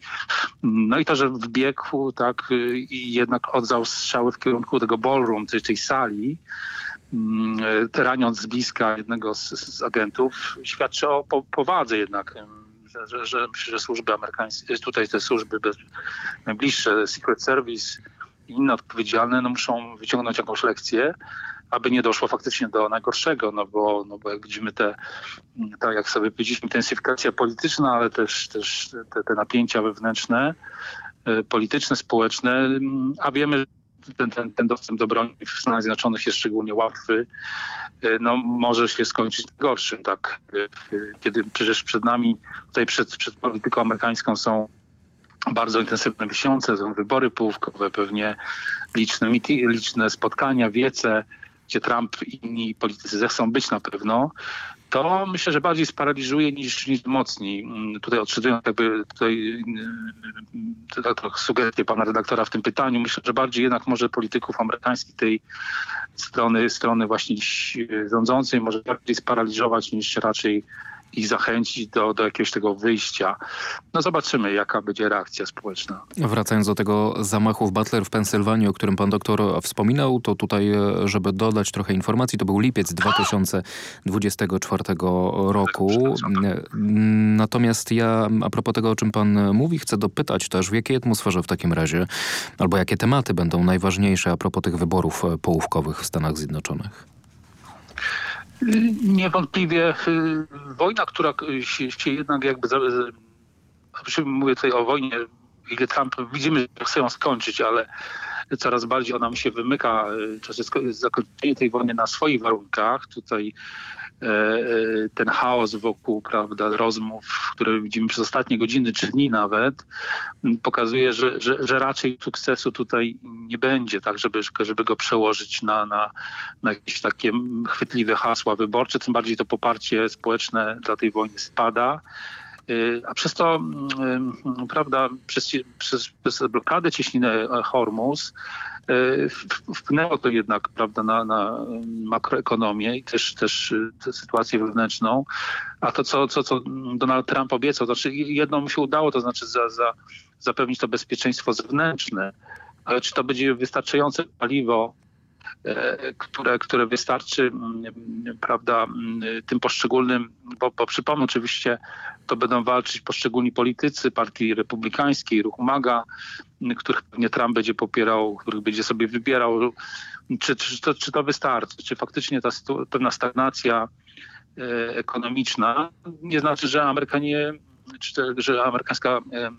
No i to, że wbiegł tak i jednak oddał strzały w kierunku tego ballroom, tej, tej sali, mm, raniąc z bliska jednego z, z agentów, świadczy o po, powadze jednak że, że, że służby amerykańskie, tutaj te służby bez, najbliższe, Secret Service i inne odpowiedzialne, no muszą wyciągnąć jakąś lekcję, aby nie doszło faktycznie do najgorszego, no bo, no bo jak widzimy te, tak jak sobie powiedzieliśmy, intensyfikacja polityczna, ale też, też te, te napięcia wewnętrzne, e, polityczne, społeczne, a wiemy, ten, ten, ten dostęp do broni w Stanach Zjednoczonych jest szczególnie łatwy, e, no, może się skończyć gorszym, tak? E, kiedy przecież przed nami, tutaj przed, przed polityką amerykańską są bardzo intensywne miesiące, są wybory połówkowe, pewnie liczne, liczne spotkania, wiece, gdzie Trump i inni politycy zechcą być na pewno, to myślę, że bardziej sparaliżuje niż, niż mocniej. Mm, tutaj odczytując jakby tutaj to, sugestie pana redaktora w tym pytaniu, myślę, że bardziej jednak może polityków amerykańskich tej strony, strony właśnie rządzącej może bardziej sparaliżować niż raczej ich zachęcić do, do jakiegoś tego wyjścia. No zobaczymy, jaka będzie reakcja społeczna. Wracając do tego zamachu w Butler w Pensylwanii, o którym pan doktor wspominał, to tutaj, e, żeby dodać trochę informacji, to był lipiec 2024 roku. Natomiast ja, a propos tego, o czym pan mówi, chcę dopytać też, w jakiej atmosferze w takim razie, albo jakie tematy będą najważniejsze a propos tych wyborów połówkowych w Stanach Zjednoczonych? Niewątpliwie y, wojna, która się, się jednak jakby... Mówię tutaj o wojnie, ile Trump, widzimy, że chce ją skończyć, ale coraz bardziej ona mu się wymyka. Y, zakończenie tej wojny na swoich warunkach. Tutaj ten chaos wokół prawda, rozmów, które widzimy przez ostatnie godziny czy dni nawet, pokazuje, że, że, że raczej sukcesu tutaj nie będzie, tak, żeby, żeby go przełożyć na, na, na jakieś takie chwytliwe hasła wyborcze, tym bardziej to poparcie społeczne dla tej wojny spada. E, a przez to, prawda, przez, przez, przez blokadę cieśniny Hormuz E, wpłynęło to jednak prawda, na, na makroekonomię i też, też e, sytuację wewnętrzną. A to, co, co, co Donald Trump obiecał, to znaczy jedno mu się udało, to znaczy za, za, zapewnić to bezpieczeństwo zewnętrzne, ale czy to będzie wystarczające paliwo które, które wystarczy prawda, tym poszczególnym, bo, bo przypomnę oczywiście, to będą walczyć poszczególni politycy partii republikańskiej, ruchu MAGA, których pewnie Trump będzie popierał, których będzie sobie wybierał czy, czy, to, czy to wystarczy? Czy faktycznie ta pewna stagnacja e, ekonomiczna nie znaczy, że Amerykanie, czy że amerykańska e, e,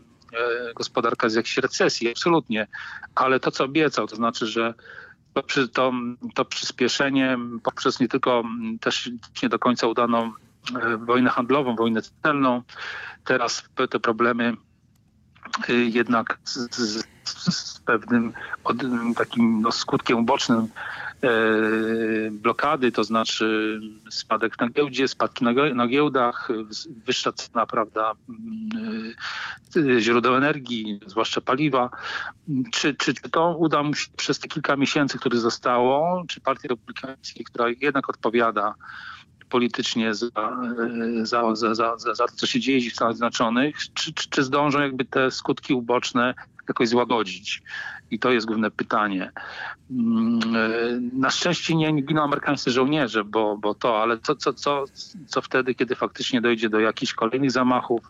gospodarka jest w jakiejś recesji? Absolutnie. Ale to, co obiecał, to znaczy, że to, to, to przyspieszenie poprzez nie tylko też nie do końca udaną wojnę handlową, wojnę celną, teraz te problemy jednak z, z, z pewnym od, takim no, skutkiem ubocznym e, blokady, to znaczy spadek na giełdzie, spadki na, na giełdach, wyższa cena prawda, e, źródeł energii, zwłaszcza paliwa. Czy, czy, czy to uda mu się przez te kilka miesięcy, które zostało, czy Partii Republikańskiej, która jednak odpowiada politycznie za, za, za, za, za to, co się dzieje w Stanach Zjednoczonych, czy, czy, czy zdążą jakby te skutki uboczne jakoś złagodzić? I to jest główne pytanie. Mm, na szczęście nie, giną amerykańscy żołnierze, bo, bo to, ale co, co, co, co wtedy, kiedy faktycznie dojdzie do jakichś kolejnych zamachów?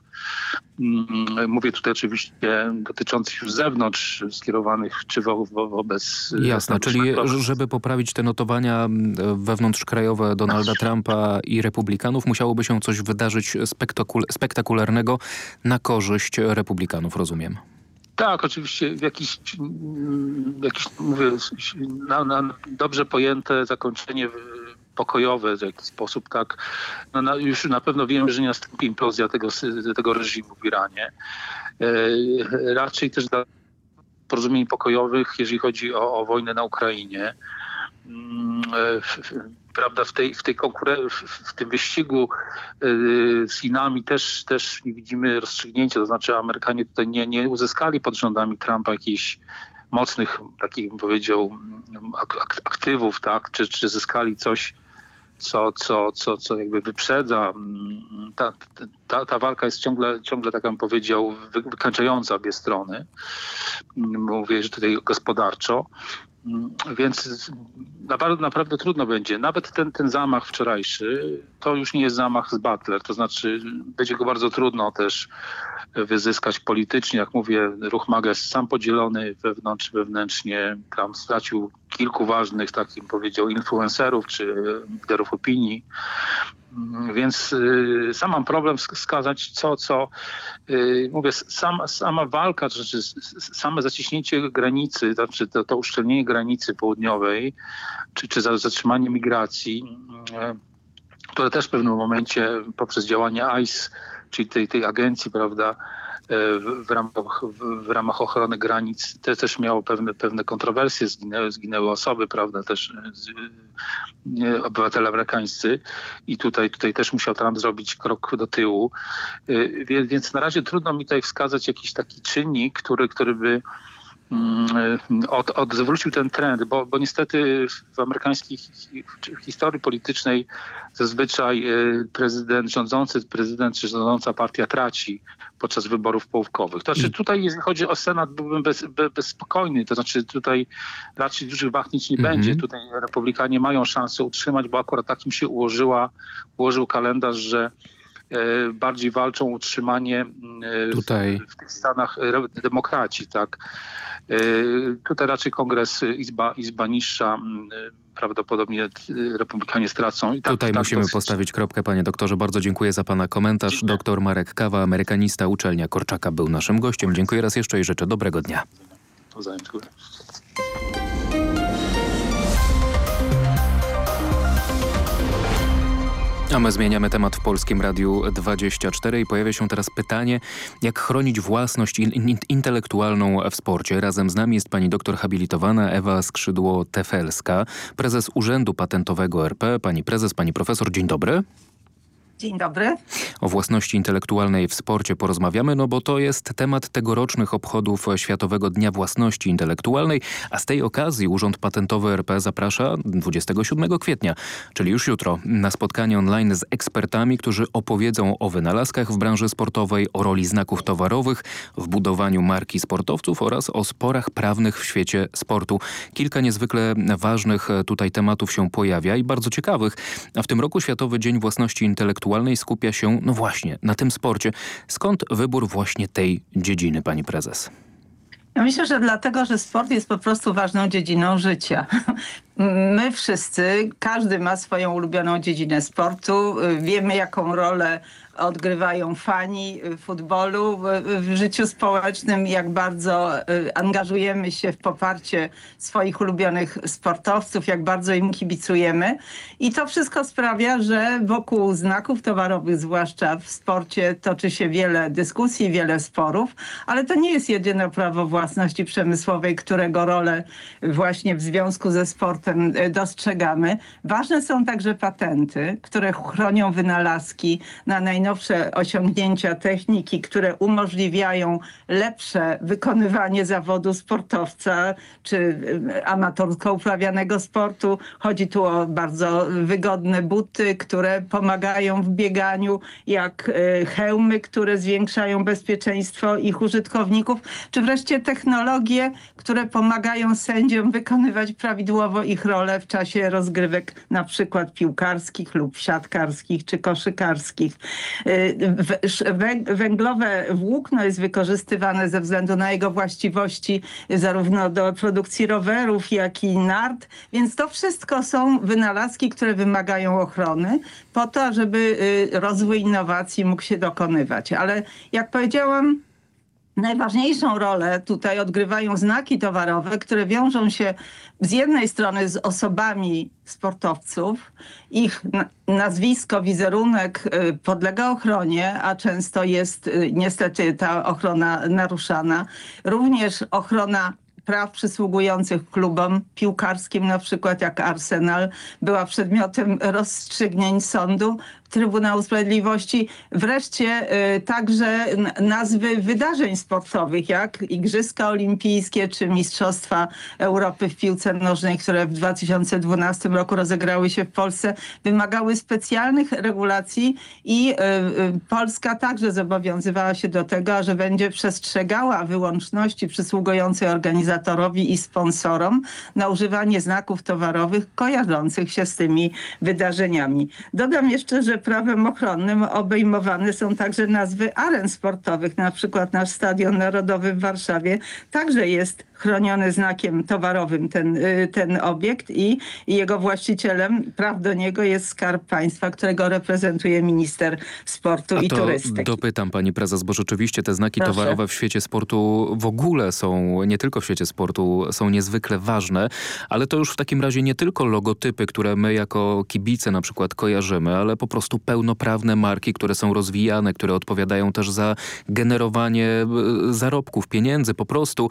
Mm, mówię tutaj oczywiście dotyczących już z zewnątrz, skierowanych czy wo, wo, wobec... Jasne, czyli żeby poprawić te notowania wewnątrzkrajowe Donalda Trumpa i republikanów, musiałoby się coś wydarzyć spektakularnego na korzyść republikanów, rozumiem. Tak, oczywiście w jakiś, jakiś mówię, na, na dobrze pojęte zakończenie pokojowe w jakiś sposób, tak. No, no, już na pewno wiemy, że nie nastąpi implozja tego, tego reżimu w Iranie. E, raczej też dla porozumień pokojowych, jeżeli chodzi o, o wojnę na Ukrainie. Mm, e, prawda, w, tej, w, tej w tym wyścigu y, z Chinami też, też nie widzimy rozstrzygnięcia, to znaczy Amerykanie tutaj nie, nie uzyskali pod rządami Trumpa jakichś mocnych, takich bym powiedział, aktywów, tak, czy, czy zyskali coś, co, co, co, co jakby wyprzedza. Ta, ta, ta walka jest ciągle, ciągle tak bym powiedział, wykańczająca obie strony. Mówię, że tutaj gospodarczo. Mm, więc naprawdę, trudno będzie. Nawet ten, ten zamach wczorajszy to już nie jest zamach z Butler, to znaczy będzie go bardzo trudno też wyzyskać politycznie. Jak mówię, ruch MAGA jest sam podzielony wewnątrz, wewnętrznie. Tam stracił kilku ważnych, takim powiedział, influencerów czy liderów opinii. Więc y, sam mam problem wskazać, co, co y, mówię, sama, sama walka, czy, czy same zaciśnięcie granicy, znaczy to, to uszczelnienie granicy południowej, czy, czy zatrzymanie migracji, y, które też w pewnym momencie poprzez działanie ICE, czyli tej, tej agencji, prawda, w ramach, w ramach ochrony granic te też miało pewne, pewne kontrowersje, zginęły, zginęły osoby, prawda, też e, obywatele amerykańscy i tutaj, tutaj też musiał Trump zrobić krok do tyłu. E, więc na razie trudno mi tutaj wskazać jakiś taki czynnik, który, który by od, odwrócił ten trend, bo, bo niestety w amerykańskiej historii politycznej zazwyczaj e, prezydent rządzący, prezydent czy rządząca partia traci podczas wyborów połówkowych. To znaczy tutaj, jeżeli chodzi o Senat, byłbym bez, bez, bezspokojny. To znaczy tutaj raczej dużych wahnięć nie mm -hmm. będzie. Tutaj republikanie mają szansę utrzymać, bo akurat takim się ułożyła, ułożył kalendarz, że e, bardziej walczą o utrzymanie e, Tutaj. W, w tych Stanach demokraci, tak. Tutaj raczej kongres Izba, Izba niższa prawdopodobnie republikanie stracą. I tak, Tutaj tak musimy dosyć... postawić kropkę, panie doktorze. Bardzo dziękuję za pana komentarz. Doktor Marek Kawa, amerykanista, uczelnia Korczaka był naszym gościem. Dziękuję raz jeszcze i życzę dobrego dnia. Dziękuję. A my zmieniamy temat w Polskim Radiu 24 i pojawia się teraz pytanie, jak chronić własność in intelektualną w sporcie. Razem z nami jest pani doktor habilitowana Ewa Skrzydło-Tefelska, prezes Urzędu Patentowego RP. Pani prezes, pani profesor, dzień dobry. Dzień dobry. O własności intelektualnej w sporcie porozmawiamy, no bo to jest temat tegorocznych obchodów Światowego Dnia Własności Intelektualnej, a z tej okazji Urząd Patentowy RP zaprasza 27 kwietnia, czyli już jutro, na spotkanie online z ekspertami, którzy opowiedzą o wynalazkach w branży sportowej, o roli znaków towarowych, w budowaniu marki sportowców oraz o sporach prawnych w świecie sportu. Kilka niezwykle ważnych tutaj tematów się pojawia i bardzo ciekawych, a w tym roku Światowy Dzień Własności Intelektualnej skupia się, no właśnie, na tym sporcie. Skąd wybór właśnie tej dziedziny, pani prezes? Ja myślę, że dlatego, że sport jest po prostu ważną dziedziną życia. My wszyscy, każdy ma swoją ulubioną dziedzinę sportu. Wiemy, jaką rolę odgrywają fani futbolu w, w życiu społecznym, jak bardzo y, angażujemy się w poparcie swoich ulubionych sportowców, jak bardzo im kibicujemy. I to wszystko sprawia, że wokół znaków towarowych, zwłaszcza w sporcie, toczy się wiele dyskusji, wiele sporów, ale to nie jest jedyne prawo własności przemysłowej, którego rolę właśnie w związku ze sportem y, dostrzegamy. Ważne są także patenty, które chronią wynalazki na najnowsze osiągnięcia techniki, które umożliwiają lepsze wykonywanie zawodu sportowca czy y, amatorsko uprawianego sportu. Chodzi tu o bardzo wygodne buty, które pomagają w bieganiu, jak y, hełmy, które zwiększają bezpieczeństwo ich użytkowników, czy wreszcie technologie, które pomagają sędziom wykonywać prawidłowo ich rolę w czasie rozgrywek na przykład piłkarskich lub siatkarskich czy koszykarskich. Y, Węglowe włókno jest wykorzystywane ze względu na jego właściwości zarówno do produkcji rowerów, jak i nart, więc to wszystko są wynalazki, które wymagają ochrony po to, żeby y, rozwój innowacji mógł się dokonywać. Ale jak powiedziałam, Najważniejszą rolę tutaj odgrywają znaki towarowe, które wiążą się z jednej strony z osobami sportowców. Ich na- nazwisko, wizerunek y, podlega ochronie, a często jest y, niestety ta ochrona naruszana. Również ochrona praw przysługujących klubom piłkarskim, na przykład jak Arsenal, była przedmiotem rozstrzygnięć sądu Trybunału Sprawiedliwości. Wreszcie y, także nazwy wydarzeń sportowych, jak Igrzyska Olimpijskie czy Mistrzostwa Europy w piłce nożnej, które w 2012 roku rozegrały się w Polsce, wymagały specjalnych regulacji i y, y, Polska także zobowiązywała się do tego, że będzie przestrzegała wyłączności przysługującej organizatorowi i sponsorom na używanie znaków towarowych kojarzących się z tymi wydarzeniami. Dodam jeszcze, że prawem ochronnym obejmowane są także nazwy aren sportowych. Na przykład nasz Stadion Narodowy w Warszawie także jest chroniony znakiem towarowym ten, y, ten obiekt i, i jego właścicielem praw do niego jest Skarb Państwa, którego reprezentuje minister sportu A i to turystyki. dopytam pani prezes, bo rzeczywiście te znaki Proszę. towarowe w świecie sportu w ogóle są, nie tylko w świecie sportu, są niezwykle ważne, ale to już w takim razie nie tylko logotypy, które my jako kibice na przykład kojarzymy, ale po prostu pełnoprawne marki, które są rozwijane, które odpowiadają też za generowanie e, zarobków, pieniędzy po prostu.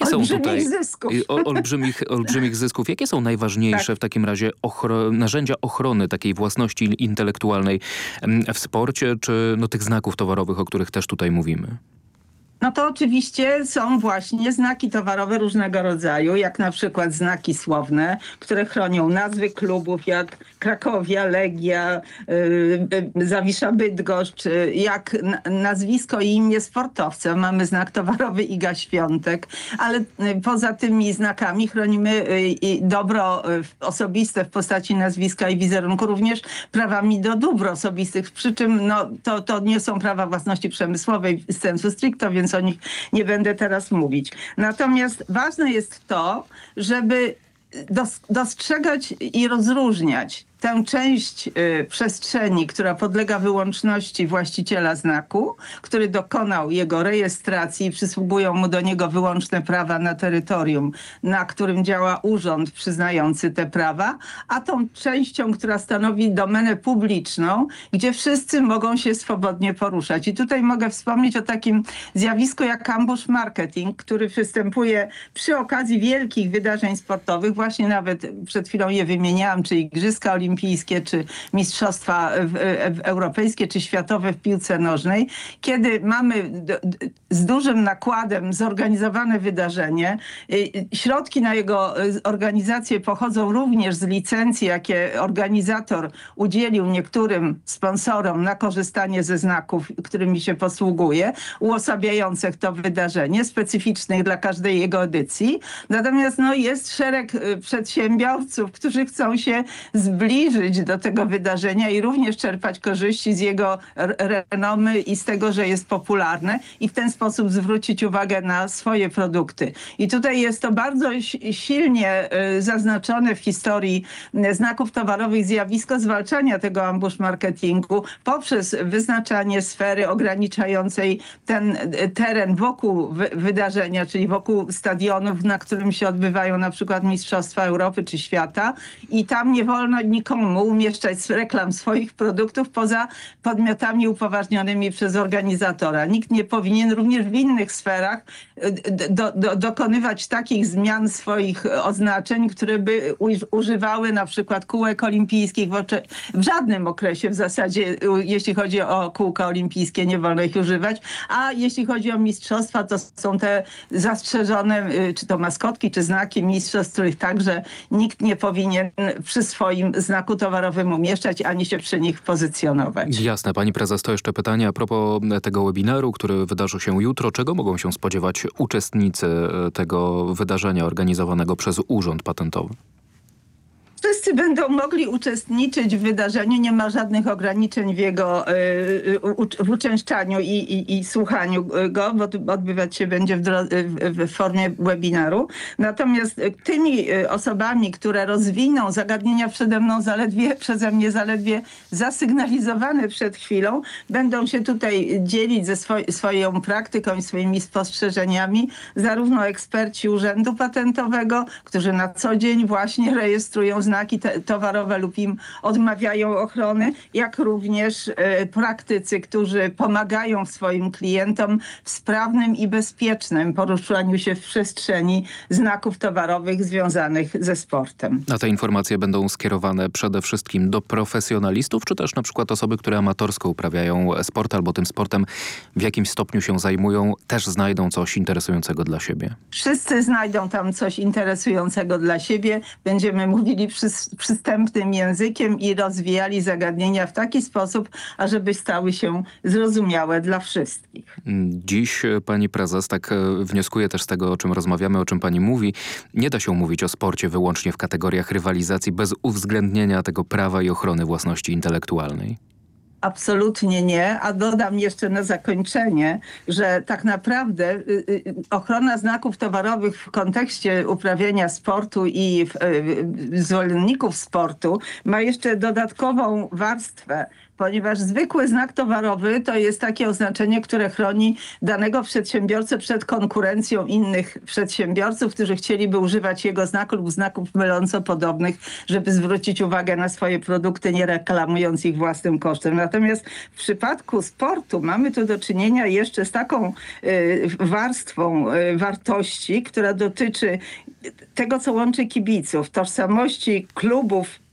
Jakie są Olbrzymich tutaj zysków. o, olbrzymich, olbrzymich zysków? Jakie są najważniejsze Tak. w takim razie ochro narzędzia ochrony takiej własności intelektualnej w sporcie, czy no, tych znaków towarowych, o których też tutaj mówimy? No to oczywiście są właśnie znaki towarowe różnego rodzaju, jak na przykład znaki słowne, które chronią nazwy klubów, jak Krakowia, Legia, y, y, Zawisza Bydgoszcz, y, jak nazwisko i imię sportowca. Mamy znak towarowy Iga Świątek, ale poza tymi znakami chronimy dobro osobiste w postaci nazwiska i wizerunku, również prawami do dóbr osobistych, przy czym no, to, to nie są prawa własności przemysłowej sensu stricto, więc o nich nie będę teraz mówić. Natomiast ważne jest to, żeby dos- dostrzegać i rozróżniać tę część y, przestrzeni, która podlega wyłączności właściciela znaku, który dokonał jego rejestracji i przysługują mu do niego wyłączne prawa na terytorium, na którym działa urząd przyznający te prawa, a tą częścią, która stanowi domenę publiczną, gdzie wszyscy mogą się swobodnie poruszać. I tutaj mogę wspomnieć o takim zjawisku jak ambush marketing, który występuje przy okazji wielkich wydarzeń sportowych, właśnie nawet przed chwilą je wymieniałam, czy Igrzyska Olimpijskie, czy Mistrzostwa w, europejskie, czy światowe w piłce nożnej, kiedy mamy z dużym nakładem zorganizowane wydarzenie, y, y, środki na jego y, organizację pochodzą również z licencji, jakie organizator udzielił niektórym sponsorom na korzystanie ze znaków, którymi się posługuje, uosabiających to wydarzenie, specyficznych dla każdej jego edycji. Natomiast no, jest szereg przedsiębiorców, którzy chcą się zbliżyć zbliżyć do tego wydarzenia i również czerpać korzyści z jego renomy i z tego, że jest popularne i w ten sposób zwrócić uwagę na swoje produkty. I tutaj jest to bardzo silnie zaznaczone w historii znaków towarowych zjawisko zwalczania tego ambush marketingu poprzez wyznaczanie sfery ograniczającej ten teren wokół wydarzenia, czyli wokół stadionów, na którym się odbywają na przykład Mistrzostwa Europy czy świata i tam nie wolno nikomu umieszczać reklam swoich produktów poza podmiotami upoważnionymi przez organizatora. Nikt nie powinien również w innych sferach do, do, dokonywać takich zmian swoich oznaczeń, które by używały na przykład kółek olimpijskich w, w żadnym okresie w zasadzie, jeśli chodzi o kółka olimpijskie, nie wolno ich używać, a jeśli chodzi o mistrzostwa, to są te zastrzeżone, y, czy to maskotki, czy znaki mistrzostw, których także nikt nie powinien przy swoim znaku towarowym umieszczać, ani się przy nich pozycjonować. Jasne. Pani prezes, to jeszcze pytanie a propos tego webinaru, który wydarzy się jutro. Czego mogą się spodziewać uczestnicy e, tego wydarzenia organizowanego przez Urząd Patentowy? Wszyscy będą mogli uczestniczyć w wydarzeniu, nie ma żadnych ograniczeń w jego y, y, w uczęszczaniu i, i, i słuchaniu go, bo odbywać się będzie w, w, formie webinaru. Natomiast tymi y, osobami, które rozwiną zagadnienia przede mną zaledwie, przeze mnie zaledwie zasygnalizowane przed chwilą, będą się tutaj dzielić ze swoj, swoją praktyką i swoimi spostrzeżeniami zarówno eksperci Urzędu Patentowego, którzy na co dzień właśnie rejestrują znaki towarowe lub im odmawiają ochrony, jak również e, praktycy, którzy pomagają swoim klientom w sprawnym i bezpiecznym poruszaniu się w przestrzeni znaków towarowych związanych ze sportem. A te informacje będą skierowane przede wszystkim do profesjonalistów, czy też na przykład osoby, które amatorsko uprawiają sport albo tym sportem w jakimś stopniu się zajmują, też znajdą coś interesującego dla siebie? Wszyscy znajdą tam coś interesującego dla siebie. Będziemy mówili przystępnym językiem i rozwijali zagadnienia w taki sposób, ażeby stały się zrozumiałe dla wszystkich. Dziś pani prezes, tak e, wnioskuję też z tego, o czym rozmawiamy, o czym pani mówi, nie da się mówić o sporcie wyłącznie w kategoriach rywalizacji bez uwzględnienia tego prawa i ochrony własności intelektualnej. Absolutnie nie, a dodam jeszcze na zakończenie, że tak naprawdę y, y, ochrona znaków towarowych w kontekście uprawiania sportu i y, zwolenników sportu ma jeszcze dodatkową warstwę ponieważ zwykły znak towarowy to jest takie oznaczenie, które chroni danego przedsiębiorcę przed konkurencją innych przedsiębiorców, którzy chcieliby używać jego znaku lub znaków myląco podobnych, żeby zwrócić uwagę na swoje produkty, nie reklamując ich własnym kosztem. Natomiast w przypadku sportu mamy tu do czynienia jeszcze z taką y, warstwą y, wartości, która dotyczy tego, co łączy kibiców, tożsamości klubów,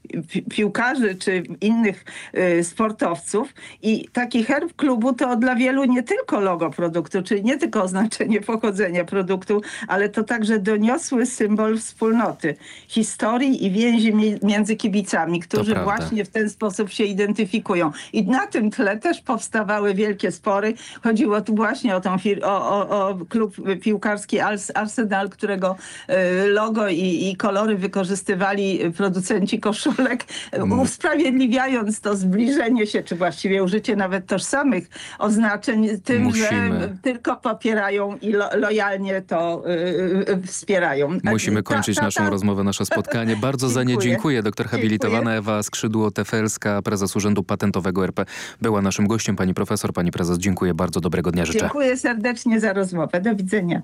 piłkarzy czy innych y, sportowców i taki herb klubu to dla wielu nie tylko logo produktu, czyli nie tylko oznaczenie pochodzenia produktu, ale to także doniosły symbol wspólnoty, historii i więzi między kibicami, którzy właśnie w ten sposób się identyfikują. I na tym tle też powstawały wielkie spory. Chodziło tu właśnie o, tą, o, o, o klub piłkarski Arsenal, którego y, logo i, i kolory wykorzystywali producenci koszul koszulek, mm. usprawiedliwiając to zbliżenie się, czy właściwie użycie nawet tożsamych oznaczeń tym, Musimy. że tylko popierają i lo, lojalnie to y, wspierają. Musimy kończyć ta, ta, ta, naszą rozmowę, nasze spotkanie. Bardzo za nie dziękuję. Doktor habilitowana Ewa Skrzydło-Tefelska, prezes Urzędu Patentowego RP, była naszym gościem. Pani profesor, pani prezes, dziękuję bardzo. Dobrego dnia życzę. Dziękuję serdecznie za rozmowę. Do widzenia.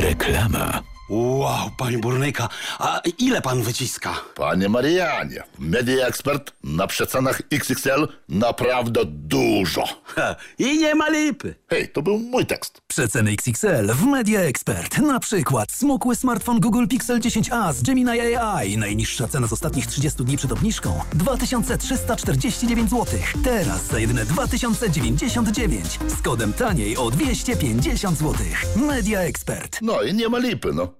Reklama. Wow, panie burnyka, a ile pan wyciska? Panie Marianie, Media Expert na przecenach XXL naprawdę dużo. Ha, I nie ma lipy. Hej, to był mój tekst. Przeceny XXL w Media Expert. Na przykład smukły smartfon Google Pixel 10a z Gemini AI. Najniższa cena z ostatnich 30 dni przed obniżką 2349 zł. Teraz za jedyne 2099 z kodem taniej o 250 zł. Media Expert. No i nie ma lipy, no.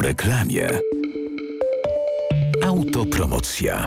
Reklamie. Autopromocja.